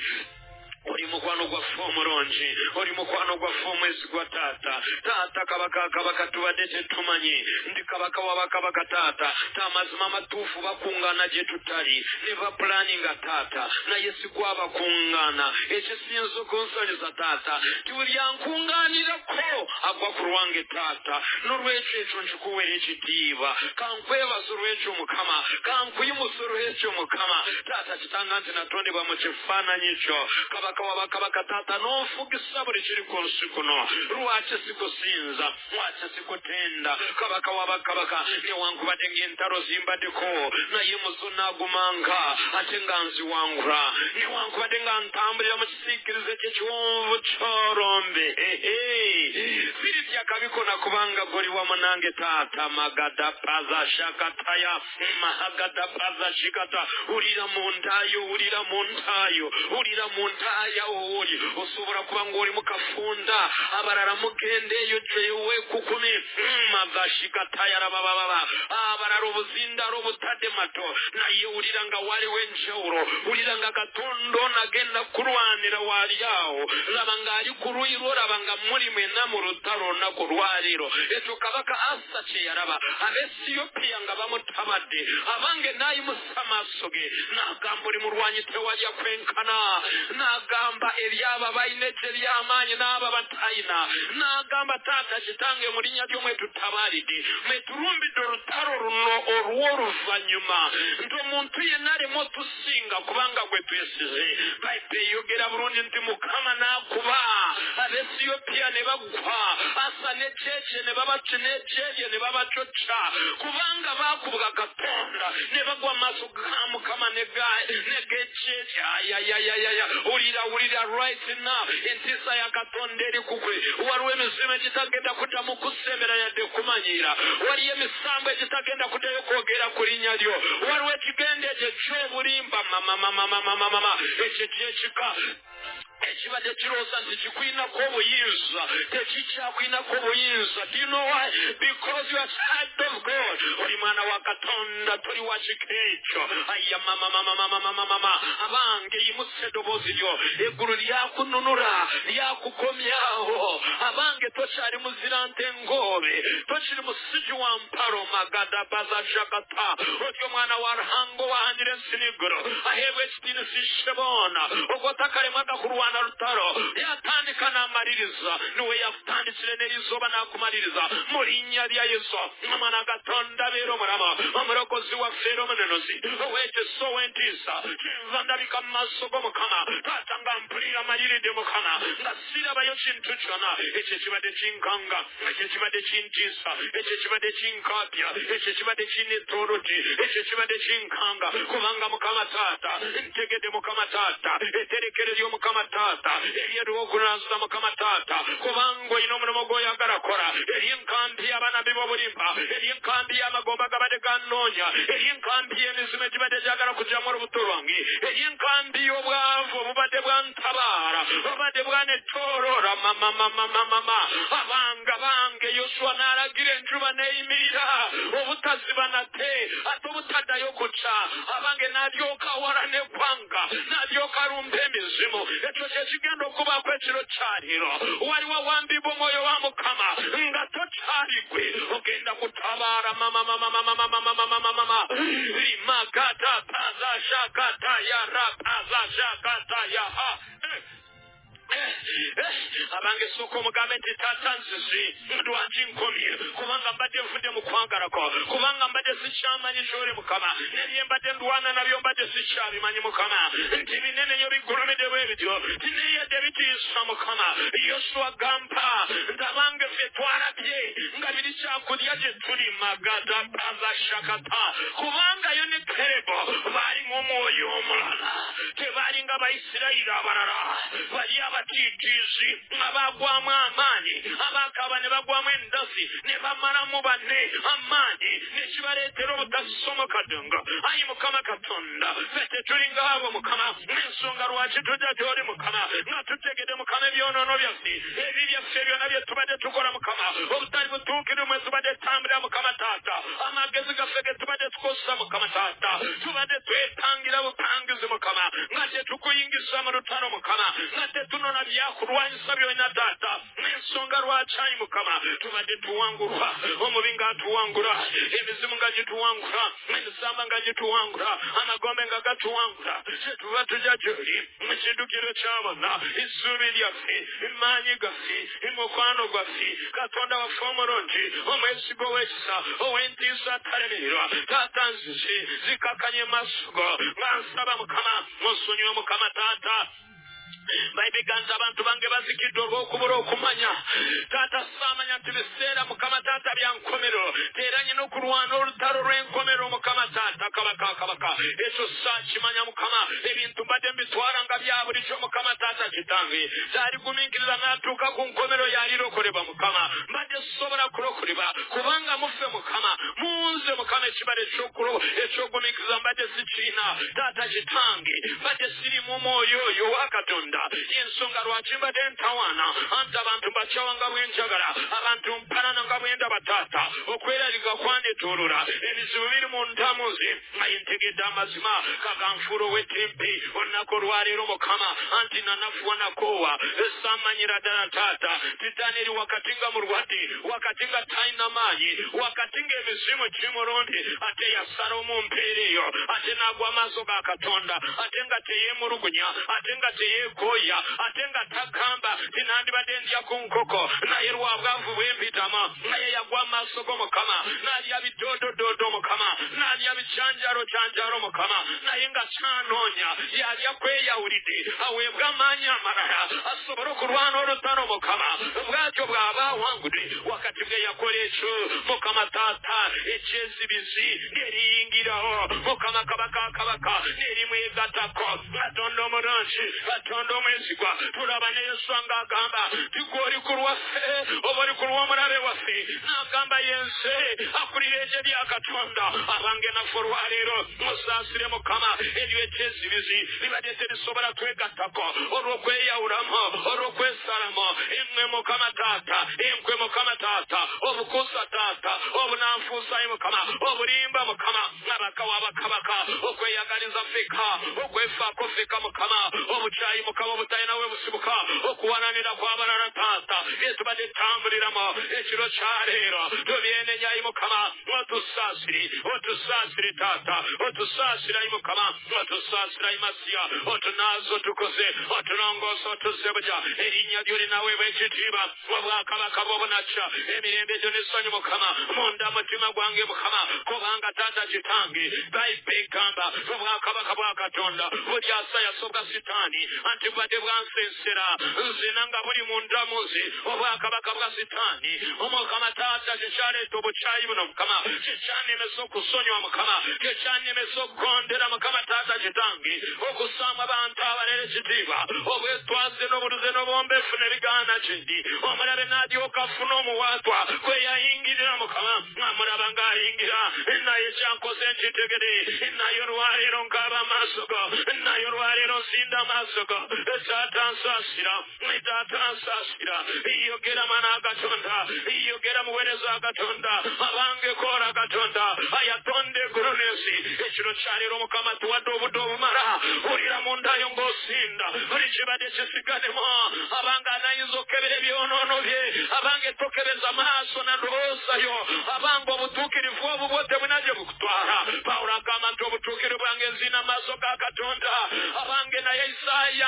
oli mukwano gwaffe omulungi oli mukwano gwaffe omwezi gwa taata taata kabaka kabaka tubadde tetumanyi ndi kabaka wabakabaka taata taamazima amatuufu bakuŋŋaana gye tutali ne bapulaninga taata naye sikwabakuŋŋaana ekisinza okunsonyiza taata tiwulyankuŋŋaanirako agwa ku lwange taata n'olwekyo ekyo nkikuweera ekitiibwa kankwebaza olwekyo mukama kankuyimusa olwekyo mukama. Taata kitanga nti natondebwa mu kifaananyi kyo kabaka wabakabaka taata n'onfugisa buli kiri ku nsi kuno lwaki sikusinza? Lwaki sikutenda? Kabaka wabakabaka newankubadde ng'entalo zimbaddeko naye muzo naagumanga ate nga nziwangula. Newankubadde nga ntambulira mu kisiikirize ky'ekiwonvu ky'olombe. Siritya kabikona kubanga goli wamu nange taata magada paza shakataya. Mahagada paza shikata wulira mu ntaayo wulira mu ntaayo aya wowe ushobora kuba ngo urimo kafunda abarara mugende iyo cewe kukumi. Mm, Mazashikataya rabababa abarara ubuzindaro butademato naye uriranga wali wenjawuro uriranga katondo nagenda kurwanira wali yawo labanga ari kuruiro labanga muri mwena mu rutaro nako rwariro ekyo kabaka asa kye yaraba abesiyopiya nga bamutabadde. Abange nayimusa amaaso ge nagamba oli mulwanyi tewajja kwenkana n'agamba ebyaba balina eky'ebyamaanyi n'aba batayina. N'agamba taata kitange mu linnya ly'omwe tutabaalidde mwetulumbidde olutalo luno olw'oluvannyuma nti omuntu yenna alemu otusinga kubanga gwe twesize. Bayibuli eyogera bulungi nti mukama n'akuba. Abesiyopiya ne bagwa. Asa nekyekye ne babaki nekyerye ne kubanga baakubwa katonda. Ne bagwa maaso ga mukama negekyerya ayayayayaya wulira wulira right now. Entiisa ya katonda eri kugwe waliwo emizimu egitagenda kuddamu kusembera yadde kumanyiira waliyo emisambo egitagenda kuddayo kwogera ku linnya lyo. Waliwo ekigenda ekyo ky'obulimba mamamamamamamama ekyo kyekika obuyinza do you know why? Because you are child of god. Oli mwana wa katonda toli wa kika ekyo aya mama mama mama mama mama. Abange yimusa eddoboozi lyo. Eggulu lyakununula lyakukomyawo. Abange tokyali muzira nte ngoobe. Tokiri musigi wa mpalo magada bazashakata otyo omwana wa ruhango wahanire ensiniguro aheebwa ekitiinisi sheboona. Ogotakalemu agakulwana lutalo yatandika n'amaliriza niwe yakutandikire n'erizoba n'akumaliriza. Mu linnya lya yesu. Omwana gatonda beera omulama omulokozi waffe era omunenozi. Oweekisa ow'entiisa kinva ndabika mu maaso g'omukama taata nga mpulira mayiridde mukama. Nga sirabayo kintu kyona ekyo ekibadde kinkanga. Ekyo ekibadde kintiisa. Ekyo ekibadde kinkaapya ekyo ekibadde kinetoloti ekyo ekibadde kinkanga. Kubanga mukama taata. Ntegedde mukama taata. Etterekero ly'omukama taata eryerwokunaza mukama taata kubanga olina omulimu gw'oyagala kola ery'enkambi y'abanabi b'obulimba ery'enkambi y'amagomba gabadde gannoonya ery'enkambi y'emizimu egibadde gyagala kujjamu olubuto lwange ery'enkambi y'obwavu obubadde bwantabaala obubadde bwanetooloora mamamamamamama abanga bange yoswa n'alagira enjuba neeyimirira obutaziba nate ate obutaddayo kuca abange n'alyoka awala n'eggwanga n'alyoka alumba emizimu ekyo kyekigenda okubaako ekiro kyaliro. Waliwo awambibwa omwoyo wa mukama nga tokyali gwe ogenda kutabaala mamamamamamamamamamama rimagata pazashakata yara pazashakata yaha eh, Eh, abange sooka omugambe nti taata nzizi lwaki nkomye kubanga mbadde nvudde mu kwagalako kubanga mbadde sikyamanyi kyoli mukama. Nebye mbadde ndwana nabyo mbadde sikyabimanyi mukama. Nti binene nyo bigulumidde bwe bityo tineyadde bitiisa mukama. Yoswa gamba ndabange ffe twalabye nga biri kyakulya gye tuli magada paza shakata. Kubangayo ne kerebo baalimu omwoyo omulala tebaali nga bayisirayiri abalala bali abatiitiizi abagwamu amaanyi abakaba ne bagwamu endasi ne bamalamu banne amaanyi nekibaleetera obutasomokadonga ayi mukama katonda ffe tetulinga abo mukama n'ensonga lwaki tujja gy'oli mukama nga mukama ebyonoono byaffe ebi byaffe bye tubadde tukola mukama. Obutali mwe tubadde tambulira mukama taata amagezi gaffe ge tubadde tukozesa mukama taata tubadde twetangira butangizi mukama nga tetukuyingisa mu lutalo mukama nga tetunona byakulwanyisa byonna taata n'ensonga lwakyayi mukama. Tubadde tuwangulwa. Omubi ng'atuwangula emizimu nga gituwangula. Emisamba nga gituwangula. Amagombe nga gatuwangula. Kyetuba tujja gyoli. Mu kiddukiro kyabona essuubi lyaffe. Emaanyi gaffe. Emukwano gwaffe. Katonda waffe omulungi. Omwesigo w'ekisa. Ow'entiisa atalemererwa. Taata nzizi zikakanye masugo. Nga nsaba mukama. Musonyiwe mukama taata bayibiganza abantu bange bazikidde olw'okubula okumanya. Taata saamanya nti biseera mukama taata byankomero teera nyina okulwana olutalo lw'enkomero mukama taata. Kabaka kabaka ekyo saakimanya mukama. Ebintu mbadde mbitwala nga bya bulikyo mukama taata kitange. Kyaligumiikiriza n'atuuka ku nkomero yalirokolebwa mukama. Mbadde sobola kulokolebwa kubanga muffe mukama munze mukama ekibala ekyogumiikiriza mbadde sikiina. Taata kitange mbadde sirimu omwoyo oyo wa katonda yensonga lwaki mbadde ntawaana anti abantu mbakyawa nga bwenjagala abantu mpalana nga bwendaba taata okweraliga kwanetoolola ebizibu biri mu ntamuzi. Naye amazima. Kaganfuula ow'ettempi olunaku olwaleero mukama. Anti nanafuwa nakoowa. Ddala taata. Titaani wakati nga mulwadde wakati nga talina maanyi. Wakati ng'emizimu kimulonde. Ate yasala omumpeera eyo. Ate n'agwa amaaso ga katonda. Ate nga teyeemulugunya. Ate nga teyeegooya ate nga tagamba tinandibadde ndya ku nkoko. Naye lwabwavu bwempitama naye yagwa amaaso g'omukama n'alya bidoododoodo mukama n'alya bicanjalo canjalo mukama. Naye nga kyanoonya yalya kweyawulidde. Aweebwa amaanyi amalala asobole okulwana olutalo mukama. Bwatyo bw'aba awangudde wakati ge yakola ekyo mukama taata ekyezibizi neriyingiraho mukama kabaka kabaka nerimwegatako katonda omulungi katonda omwesigwa tulaba ne yesu ng'agamba tigwe oli ku lwaffe oba oli ku lw'omulabe waffe n'agamba yense akulira egye bya katonda abange naffe olwaleero musaasire mukama. Ebyo ekyezibizi libadde terisobola twegattako olw'okweyawulamu olw'okwesalamu emwe mukama taata enkwe mukama taata obukuusa taata obunanfuusayi mukama. Obulimba mukama. Abakawa abakabaka okweyagaliza feka okwefaako feka mukama. Obukyayi mukama obutalinawe busibuka okuwananira kw'abalala taata byetubadde tambuliramu ekiro kyaleero tubyenenyai mukama otusaasiri otusaasiri taata otusaasirayi mukama otusaasirayi masiya otunaaza otukoze otulongoosa otuzze buja erinnya lyolinaweebwa ekitiibwa obwakabaka bwobunaca emirembe gyo n'essanyu mukama munda mutima gwange mukama kubanga taata kitange bayibe egamba obwakabaka bwa katonda buli asa yasoka sitaani anti bwadde bwansensera nzina nga buli obwakabaka bwa sitaani. Omukama taata obukyayi buno mukama. Mukama. Okugondera mukama taata kitange okusaamu abantu abalere obwetwaze n'obutuze n'obwombeefu ne bigaana kyendi omulabe omuwaatwa mukama. Amulaba ng'ayingira. Naye kyankoze nkitegere. Olwaleero nkaaba amaaso go. Olwaleero nsinda amaaso go taata nsaasira taata nsaasira yogera mana agatonda yogera muweereza agatonda abange koora gatonda ayatonda eggulu n'ensi. Ekiro kyaleero mukama tuwadde obudde obumala. Wulira mundayo ng'osinda buli kibadde kisigademu abange anayinza okukebera ebyonoono bye. Abange tokebeza maaso nandowoozayo abange obutuukirivu obwo bwote bwina gye bukutwala. Pawulo agamba nti obutuukirivu bwange nzina maaso ga katonda. Abange naye isaaya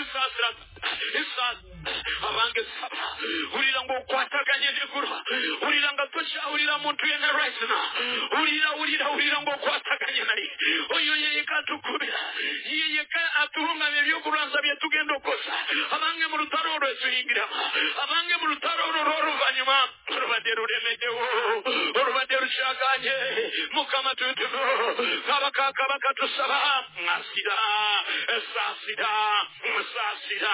isaasira isaasira abange saba. Wulira ng'okwataganye negulu wulira nga tokyawulira muntu yenna right now wulira wulira wulira ng'okwataganye naye. Oyo yeyeka atukubira yeyeka atulungamya ebyokulwanza bye tugenda okukosa abange mu lutalo olwo etuyingiramu abange mu lutalo olwo olw'oluvannyuma olubadde lulemeddewo olubadde lukyaganye mukama tutuno. Kabaka kabaka tusaba asira esaasira musaasira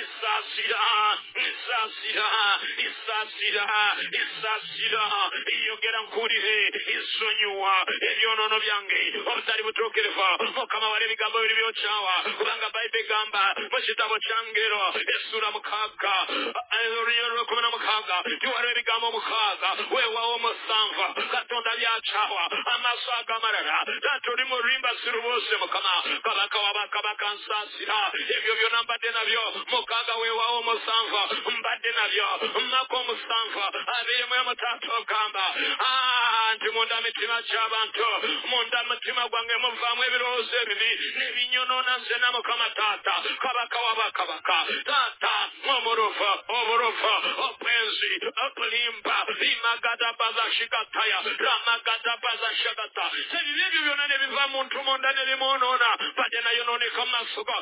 isaasira isaasira isaasira isaasira yogera nkuulire nsonyiwa ebyonoono byange obutali butuukirivu. Mukama wali ebigambo biri byokyawa kubanga bayibuli egamba mu kitabo kya ngero essula mukaaga. Oluyo lwekumi na mukaaga tiwaliwo ebigambo mukaaga weewawo musanvu katonda byakyawa amaaso agamalala. Taata oli mu lwimba sirubuuse mukama. Kabaka wabakabaka nsaasira ebyo byonna mbadde nabyo mukaaga weewawo musanvu mbadde nabyo mmaka omusanvu abiri mu emutaata ogamba ah, nti munda mitima gy'abantu munda mutima gwange muvaamu ebirowoozo ebibi n'ebinyonoona nzena mukama taata kabaka wabakabaka taata omurufu oburufu obwenzi obulimba limagada bazashikataya ramagada bazashagata ebibi ebyo byonna ne biva muntu munda ne bimwonoona badde nayonooneka mu maaso go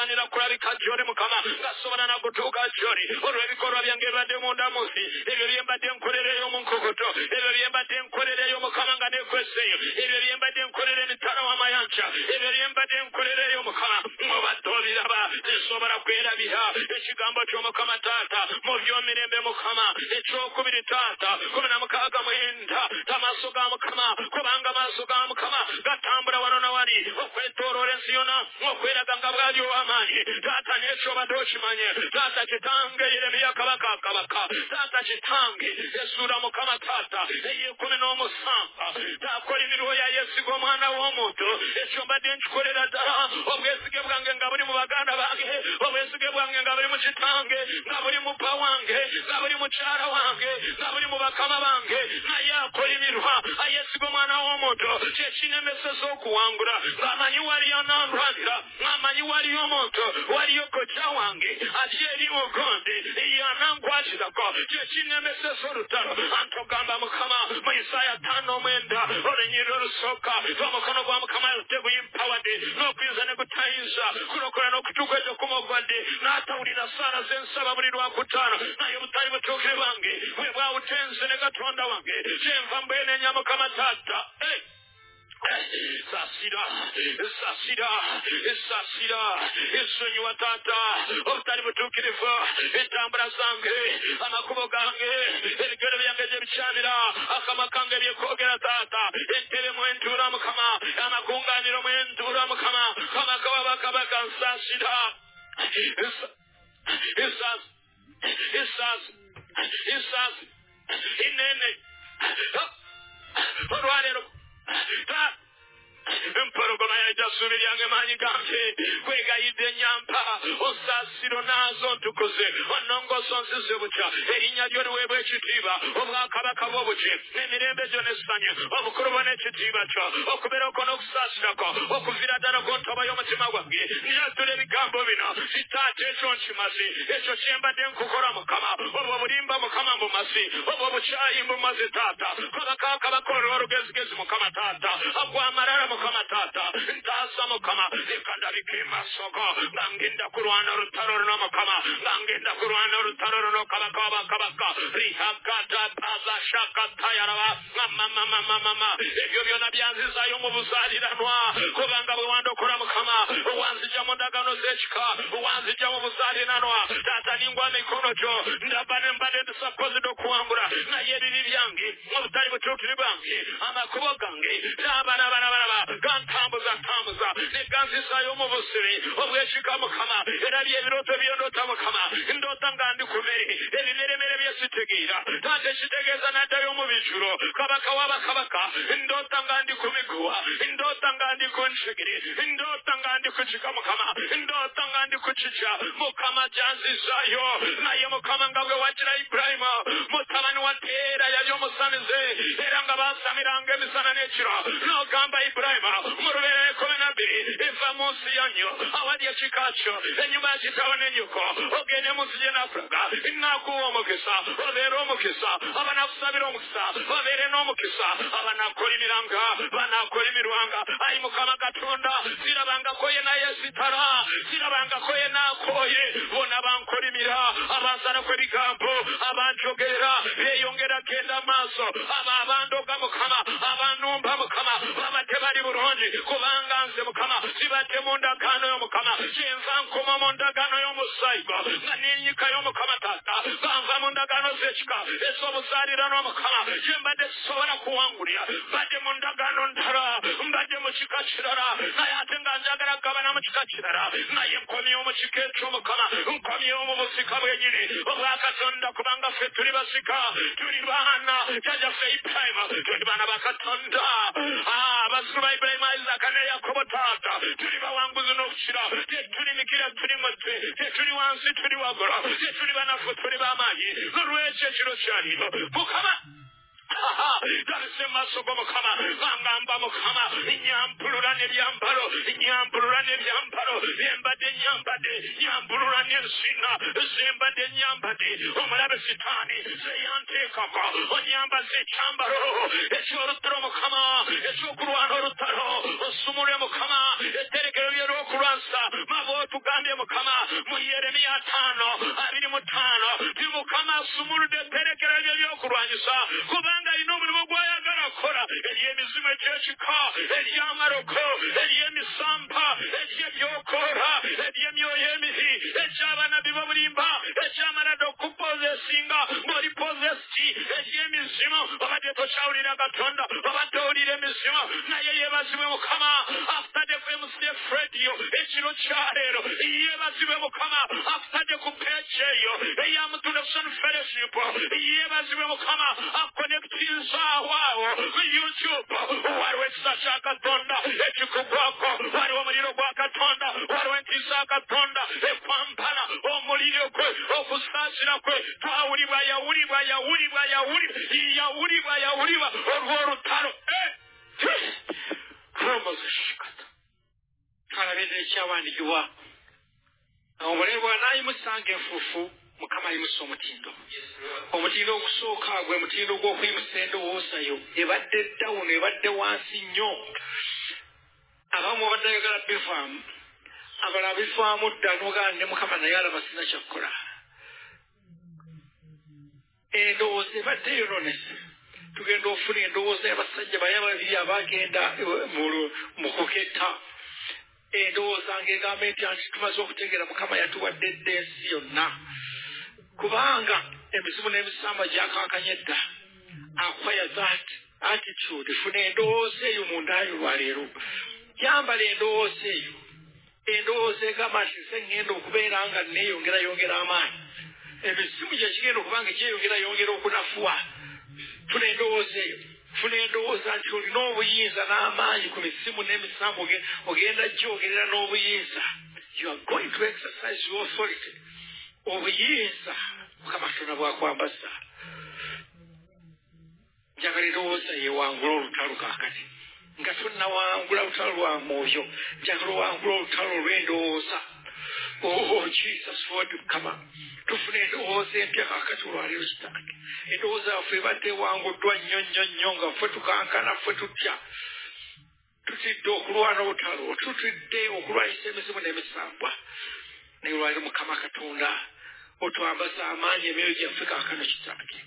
gasigwanira kulabika gy'oli mukama. Gasobola nakutuuka gy'oli olw'ebikolwa byange ebadde munda munsi ebyo byembadde nkolereyo mu nkokoto ebyo byembadde nkolereyo mukama nga nekweseeyo ebyo byembadde nkolera emitala w'amayanja ebyo byembadde nkolereyo mukama. Obadde obiraba tesobola kwerabira ekigambo ky'omukama taata mu byomirembe mukama. Ekyokubiri taata kumi na mukaaga mwenda. Amaaso ga mukama. Kubanga amaaso ga mukama. Gatambula wano na wali. Okwetooloola ensi yona. Okweraga nga bwali ow'amaanyi taata n'ekyo obadde okimanye taata kitange yeremiya kabaka kabaka taata kitange esuula mukama taata eyekumi n'omusanvu taakolimirwa ya yesiga omwana w'omuntu ekyo mbadde nkikolera ddala obwesige bwange nga buli mu baganda bange obwesige bwange nga buli mu kitange nga buli mu bba wange. Nga buli mukyala wange. Nga buli mu bakama bange naye akolimirwa ayesiga omwana w'omuntu kyekinemeseza okuwangula ng'amanyi wali anandwanira amanyi waliyo omuntu waliyo kojja wange ati eri mugonde yanangwatirako kyekinemesesa olutalo antogamba mukama mu isaaya tano omwenda olunyiri olusooka omukono gwa mukama teguyimpowered n'okuyinza ne gutayinza kulokola n'okutuuka ekyo kumogwadde n'atawulira saala zensaba buli lwakutaano naye obutali butuukire bwange bwe bwawutenze ne katonda wange kyenva mbwenenya mukama taata hey! Sasira, Sasira, Sasira, Isunywa tata, Obtari butukirivu, Itambra zange, Amakubo gange, Ebigere byange byebicabira, Akama kange byekogera tata, Entebe mwentura mukama, Amakunganiro mwentura mukama, Kama kababa kabaka Sasira, Isas, Isas, Isas, Inene, Olwalero, olwaleero empologoma yajasubi lyange maanyi gange kwegayidde enyampa osaasiro naazo ntukuze. Onongoso nsize butya erinnya lyo liweebwa ekitiibwa obwakabaka bw'obuki emirembe gyo n'essanyu obukulu bwo n'ekitiibwa kyo okubeera oko n'okusaasirako okuviira ddala ku ntoba y'omutima gwange. Njaddula ebigambo bino. Kitaata ekyo nkimazi ekyo kyembadde nkukola mukama. Obwo bulimba mukama mbumasi. Obwo bukyayi mbumazi taata kabaka kabaka olw'olugezigezi mukama taata agwamalala mukama taata ntaasa mukama leka ndabika emasoko nga ngenda kulwana olutalo luno mukama nga ngenda kulwana olutalo luno kabaka wabakabaka rihagata pazashakatayaraba mamamamamama ebyo byona byanzizayo mu buzaaliranwa kubanga bwe wandokola mukama wanzija mu ndagano z'ekika wanzija mu buzaaliranwa taata ningwa mikono gyo. Ndaba ne mbadde ndisakozida okuwangula naye ebibi byange obutali butuukiri bwange amakubo gange. Labalabalabalaba gantambuza ntambuza ne ganzisayo mu busibi obwekika mukama era byebirooto byondoota mukama ndoota nga ndi ku mmere ebimeremere byesitegeera taata ekitegeeza naddayo mu bijulo kabaka wabakabaka ndoota nga ndi ku miguwa ndoota nga ndi ku njegere ndoota nga ndi ku kika mukama ndoota nga ndi ku kikya mukama gyanzizayo naye mukama nga bwe wagira ibulayimu mutabani wa teera yali omusamize era nga bansamiranga emisana n'ekiro n'ogamba ibulayimu mu lubeera ekumi nabbiri eva mu nsi yannyo awali ekika kyo ennyumba ya kitawo n'ennyuko ogende mu nsi gye nakulaga naakuwa omukisa obeere omukisa abanakusabira omukisa babeere n'omukisa abanakolimiranga banakolimirwanga ayi mukama katonda sirabangako ye naye sitara sirabangako ye nakoye bona bankolimira abansalako ebigambo abanjogera beeyongera genda maaso abo abandoga mukama abanumba mukama baba tebali bulungi kubanga nze mukama sibadde mu ndagaano y'omukama kyenva nkoma mu ndagaano y'omusaigo nga nenyikayo mukama taata banva mu ndagaano z'ekika ez'obuzaaliranwa mukama kyembadde sisobola kuwangulira mbadde mu ndagaano ndala mbadde mu kika kirala naye ate nga njagala gabana mu kika kirala naye nkomyewo mu kika eky'omukama nkomyewo mu busika bwenyini obwakatonda kubanga ffe tuli basika tuli baana jajaffe ibulayimu tuli baana bakatonda abazulu ah, ba ibulayimu isaaka ne yakobo taata tuli bawanguzi n'okukira tetulimikira tuli mutwe tetuli wansi tuli wagula tetuli banafu tuli bamaanyi olwekyo ekiro galise maaso go mukama bangamba mukama nyampulula n'ebyambalo nyampulula n'ebyambalo byembadde nyambadde nyampulula n'ensina zembadde nyambadde omulabe sitaani zeyanteekako onyambaza ekyambalo ekyolutalo mukama ekyokulwana olutalo osumule mukama etterekero lyolwokulwanisa maba otugambye mukama mu yeremiya taano abiri mu taano ti mukama asumuludde etterekero lyo lyokulwanyisa kubanga alina omulimu gw'ayagala kukola ery'emizimu egy'ekika ery'amaroko ery'emisampa ery'ebyokoola ery'emyoyo emibi eky'abanabi b'obulimba ekyamalada okupozesinga uh, ng'oli pozesiti ery'emizimu uh, obadde tokyawulira katonda obadde owulira emizimu uh, naye yeebazibwe mukama after the famous radio ekiro kyaleero yeebazibwe mukama after the ku page eyo eyamutunefson fellowship yeebazibwe mukama akonekitinzaawo awo ku youtube waliwo ekisa kya katonda ekikugwako waliwo omuliro gwa katonda waliwo entiisa katonda ekwampala omuliro gwe okusaasira kwe twawulibwa yawulibwa yawulibwa yawulibwa yawulibwa yawulibwa olw'olutalo! Kromozishikata. kalabirira ekyawandigibwa omulabe bw'anaayimusanga enfuufu mukama ayimusa omutindo. Omutindo ogusooka gwe mutindo gw'okuyimusa endowooza yo ebadde ddawuno ebadde wansi nnyo. Abamu obadde ayagala bivaamu abalala bivaamu dda nogaa ne mukama naye alaba sina kyakkola endowooza ebadde yononese tugenda ofuna endowooza y'abasajja baye babiri abagenda mu kuketta. Endowooza ng'egamba enti anti tumaze okutegeera mukama yatuwadde edda ensi yonna. Kubanga emizimu n'emisamba gyakankanye dda. Akwaya that attitude funa endowooza eyo mundayo lwaleero. Yambala endowooza eyo endowooza egamba nti nze ŋŋenda okubeera nga neeyongerayongera amaanyi. Emizimu gyekigenda okuba nga gyeyongerayongera okunafuwa. Funa endowooza eyo. Funa endowooza nti olina obuyinza n'amaanyi ku misimu n'emisambo ogenda gyogerera n'obuyinza. You are going to exercise your authority. Obuyinza mukama katonda bwakwambaza njagala endowooza yewangula olutalo kakati nga tonnawangula lutalo lwa mwoyo njagala owangula olutalo olw'endowooza oh jesus lord mukama tufuna endowooza empya kakati olwaleero kitange endowooza yaffe ebadde ewanguddwa nnyo nnyo nnyo nga ffe tukankana ffe tutya? Tutidde okulwana olutalo tutidde okulwanyisa emizimu n'emisambwa. Naye olwaleero mukama katonda otwambaza amaanyi emyoyo gyaffe kaakano kitange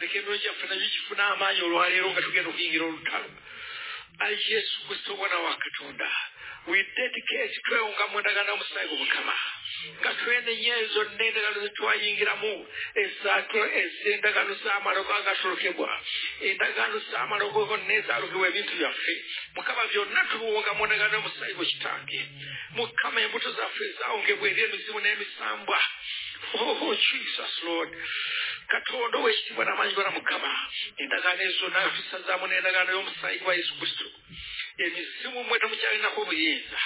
leka emyoyo gyaffe nabyo gifuna amaanyi olwaleero nga tugenda okuyingira olutalo yesu kristo omwana wa katonda we dedicate twewunga mu ndagaano y'omusaayi gw'omukama nga twenenya ezo n'endagaano zetwayingiramu ez'endagaano z'amalogo agatolokebwa endagaano z'amalogo gonna ezalugibwa ebintu byaffe. Mukama byonna tubiwunga mu ndagaano y'omusaayi gwe kitange. Mukama embuto zaffe ezawungebwa eri emizimu n'emisambwa oh jesus lord. Katonda ow'ekitiibwa n'amaanyi gona mukama endagaano ezo nayo tusazaamu n'endagaano y'omusaayi gwa yesu kristo. Emizimu mwe temukyalinako obuyinza.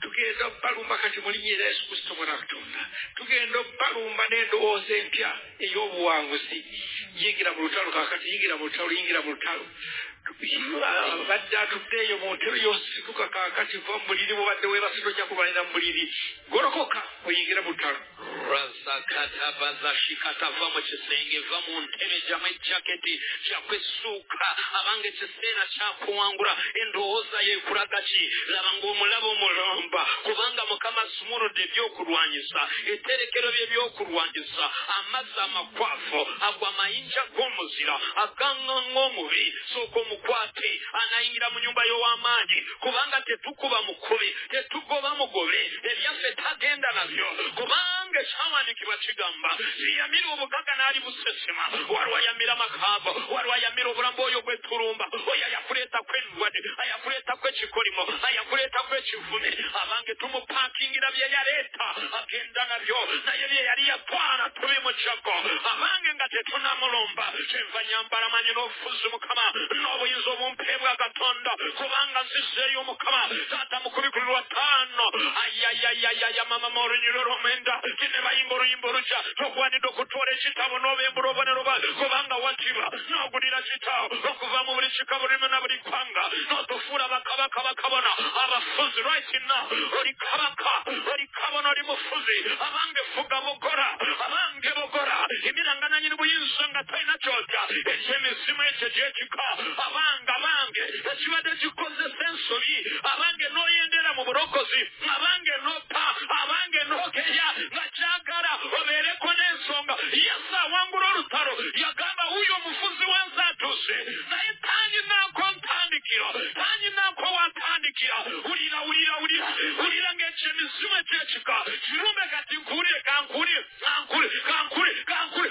Tugenda balumba kati mu linnya erya yesu kristo mwana wa katonda. Tugenda balumba n'endowooza empya ey'obuwanguzi. Yingira mu lutalo kakati yingira mu lutalo yingira mu lutalo badde atudde eyo mu ntebe y'osituka kakati va mu bubadde weebase tojja kulwanira mu buliri golokoka oyingire mu lutalo razakata bazashikata va mu kisenge va mu ntebe jamu ejaketi kyakwesuuka abange ekiseera kyakuwangula endowooza yekulaga ki? Laba ng'omulaba omulamba kubanga mukama asumuludde ebyokulwanyisa etterekero bye byokulwanyisa amazzi amakwafu agwa g'omuzira sooka omukwate anayingira mu nyumba y'ow'amaanyi kubanga tetukuba mukubi tetugoba mugobe ebyaffe tagenda nabyo. Kubanga ekyawandiikibwa kigamba yeyamira obugaga n'ali busesema waliwo ayamira makaago waliwo ayamira obulamu oyo gwetulumba oyo ayakuleetaku endwadde ayakuleetaku ekikolimo ayakuleetaku ekivune abange tumupakingira bye yaleeta agenda nabyo naye bye yali yatwala tubimukyako abange nga tetunamulumba kyenva nyambala manyi n'obufuzi mukama wizo mumpe bw'agatondo kubanga nzise y'umukama data mukubikuru wa tano ayayayaya mama morunyiro romenda kineba imboro imboruja rokwani dokutore chitabo novembro boneroba kubanga wativa nogurira chitao rokuva mu buri chika burimo na buri kwanga nodufura bakabaka bakabona abafuzi right now uri kabaka uri kabona uri mufuzi abange fuga bogora abange bogora. Imirangana nyiri buyinzonga tayina choja eche mizimu eche jetika aba abange abange ekibadde kikozesa ensobi abange n'oyendera mu bulokozi abange nopa abange nogeya nga kyagala obeereko n'ensonga. Yesu awangula olutalo yagamba wuyo omufuzi wansi naye tanyinaako ntandikiro tanyinaako wantandikira wulira wulira wulira wulira ng'ekyemizimu ekyekika. Kirumbe kati nkuwulire kankuwulire kankule kankule kankule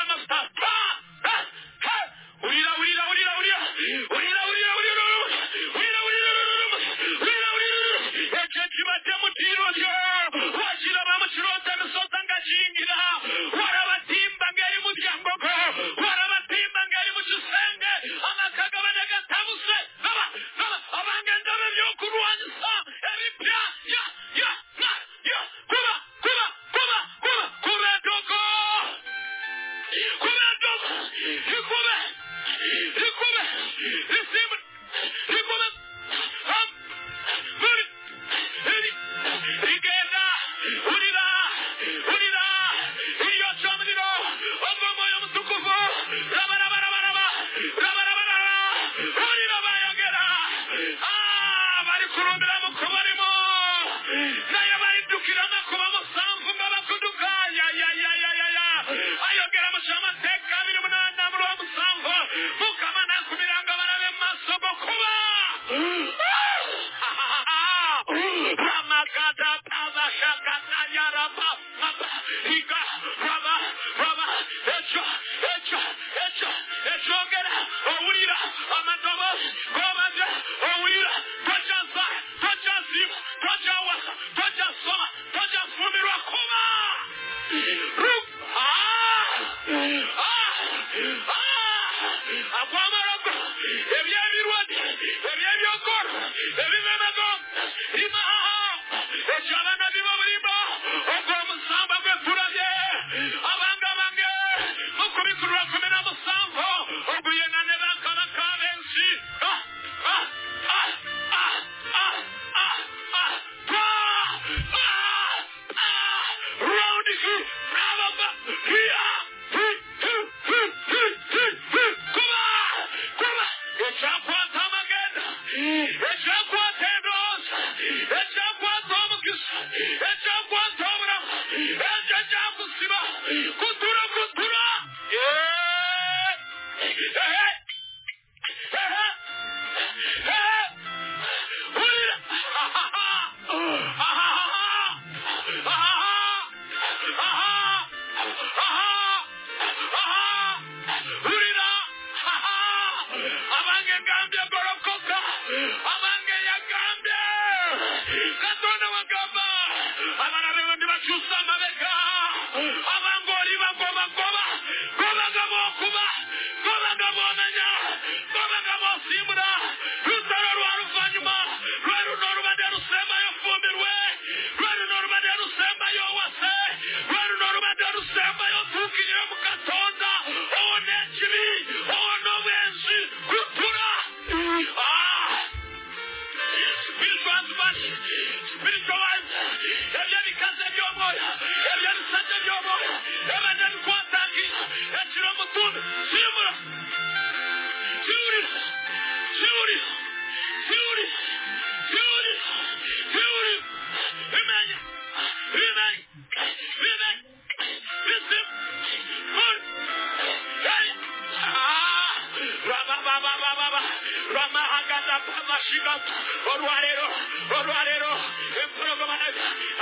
Oruarero,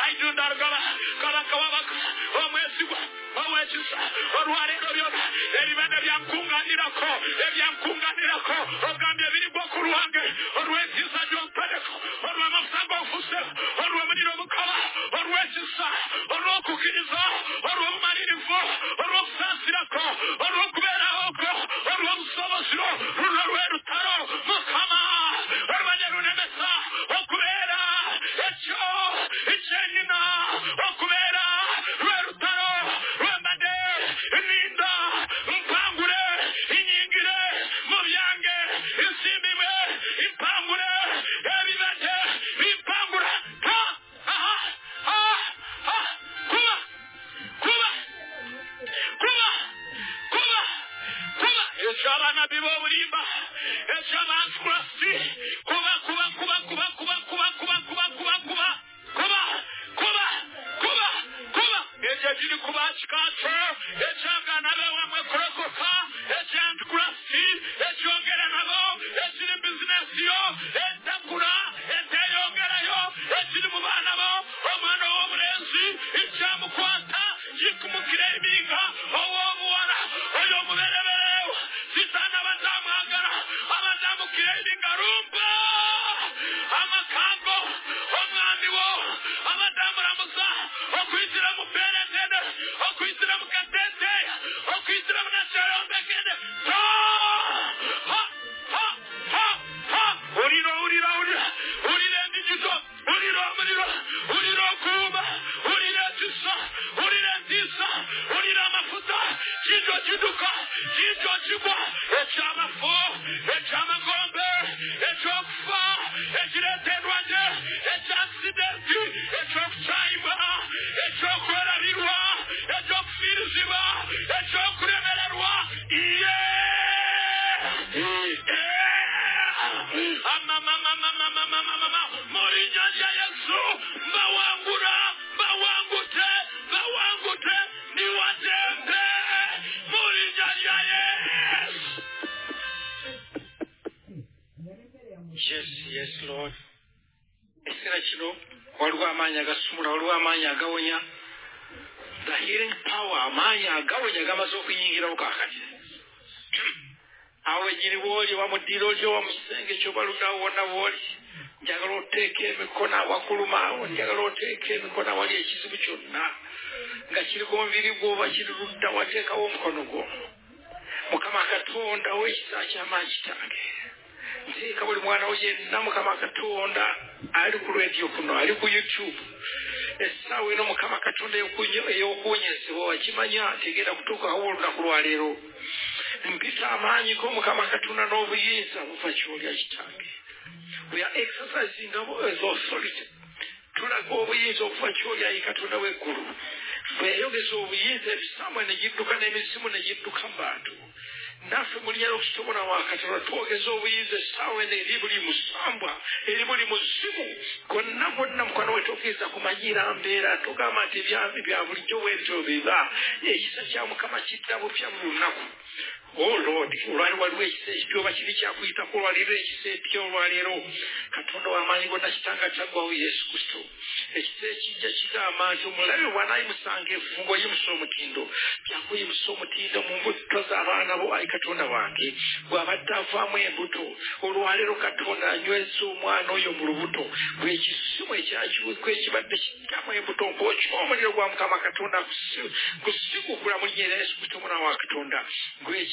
I do not go, Kalakawak, Omesu, Omesus, olunaku lwaleero mpita amaanyi g'omukama katonda n'obuyinza buva kyolya kitange we are exercising as authority tulaga obuyinza okuva kyolya yi katonda w'eggulu. Bweyogeza obuyinza ebisamwe ne gidduka n'emizimu ne gidduka mu bantu naffe mulinnya lyokusobola wakatonda twogeza obuyinza essaawa eno eri buli musambwa eri buli muzimu gonna gonna mukwano wetukkiriza kumanyira mbeera tugamba nti ebyambi bya bulijjo bwebyo biba. Ekisa kya mukama kidda bupya mu lunaku oh lord olwali waliwo ekisa ekipyoba kiri kyakuyitako olwaliro ekisa epya olwaleero katonda w'amaanyi gonna kitanga kyaggwawo yesu kristo ekisa ekijja kigamba nti omulabe bw'anaayimusanga enfungo oyimusa omutindo byakuyimusa omutindo mu mbuto z'abaana bo ayi katonda wange bw'abadde avaamu embuto olwaleero katonda anyweza omwana oyo mu lubuto bwekisimu ekyakiweko ekibadde kiddamu embuto ng'okyomuliro gwa mukama katonda kusigukula mu yesu kristo omwana wa katonda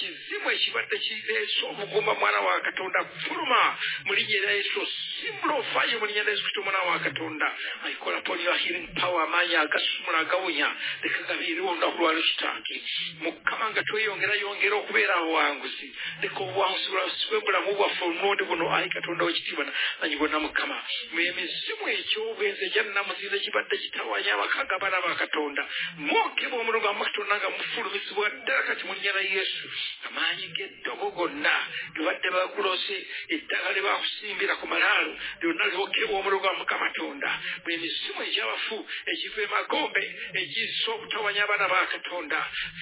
ng'ekizimu ekibadde kireese obugumba mwana wa katonda fuluma mu linnya erya yesu osimbula ofaayo mu linnya erya yesu kristo omwana wa katonda. Ayikola polio healing power amaanyi agasumula agawonya leka gabiiriwo olunaku lwalo kitange mukama nga tweyongerayongera okubeera abuwanguzi leka obuwanguzi bwasibe bulamu bwaffe olunondi buno ayi katonda wekitiibwa nanyi bonna mukama. Mwemizimu ekyobwenzi ejyannamuziire kibadde kitawanya abakaga abaana ba katonda. Mwokebwa omuliro gwa katonda nga mufulumizibwa ddala kati mu linnya lya yesu amaanyi g'eddogo gonna. Gebadde bakulose eddagala lye bakusimbira ku malaalo lyonna lyokebwa omuliro gwa mukama katonda bwemizimu egyabafu ekiva emagombe egisa okutawanya abaana ba katonda.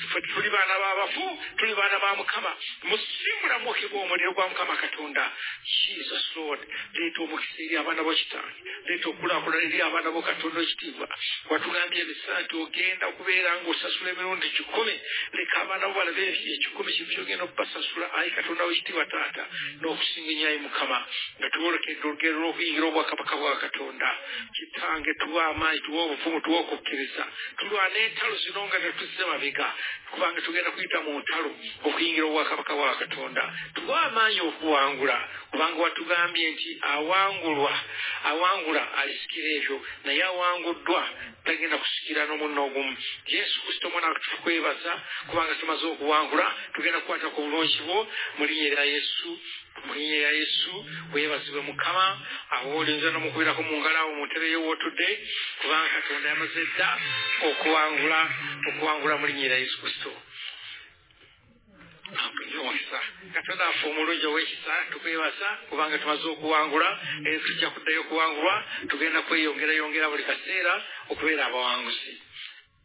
Ffe tuli baana babafu tuli baana ba mukama. Musimbula mwokebwa omuliro gwa mukama katonda. Jesus lord leeta omukisa eri abaana bo kitange leeta okulaakulana eri abaana bo katonda ekitiibwa. Watugambye ebisaa nti ogenda okubeera ng'osasula emirundi kikumi leka abaana bo balabe ekikumi kimu kyogenda okubasasula ayi katonda wekitiibwa taata n'okusinga enyayi mukama nga tubolekedde olugero lw'okuyingira obwakabaka bwa katonda. Kitange tuwa amaanyi tuwa obuvumu tuwa okukkiriza tulwana entalo zino nga tetuzze mabega kubanga tugenda kuyita mu ntalo okuyingira obwakabaka bwa katonda. Tuwa amaanyi okuwangula. Kubanga watugambye nti awangulwa. Awangula alisikira ebyo naye awanguddwa. Tagenda kusikira n'omunna ogumu yesu kristo omwana tukwebaza kubanga tumaze okuwangula tugenda kukwata ku bulungi bwo mu linnya erya yesu mu linnya erya yesu weebazibwe mukama awolinza n'omukubiirako mu ngalo awo mu ntebe yewootudde kubanga katonda yamaze dda okuwangula okuwangula mu linnya erya yesu kristo. Omukisa katonda afe omulungi ow'ekisa tukwebaza kubanga tumaze okuwangula era tujja kuddayo okuwangulwa tugenda kweyongerayongera buli kaseera okubeera abawanguzi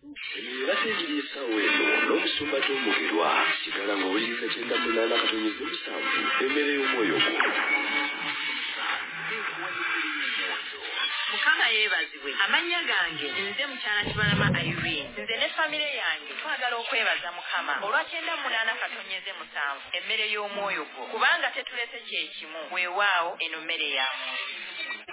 era tegiriisawo eno n'omusumba gy'omubirwa sigala ng'owuliriza kyenda munaana katonyeza omusanvu emmere y'omwoyo gwo mukama yeebazibwe amannya gange nze mukyala kibalama irene nze ne famire yange. Twagala okwebaza mukama olwa kyenda munaana katonyeze musanvu. Emmere y'omwoyo gwo kubanga tetulese kyekimu weewaawo eno mmere yamu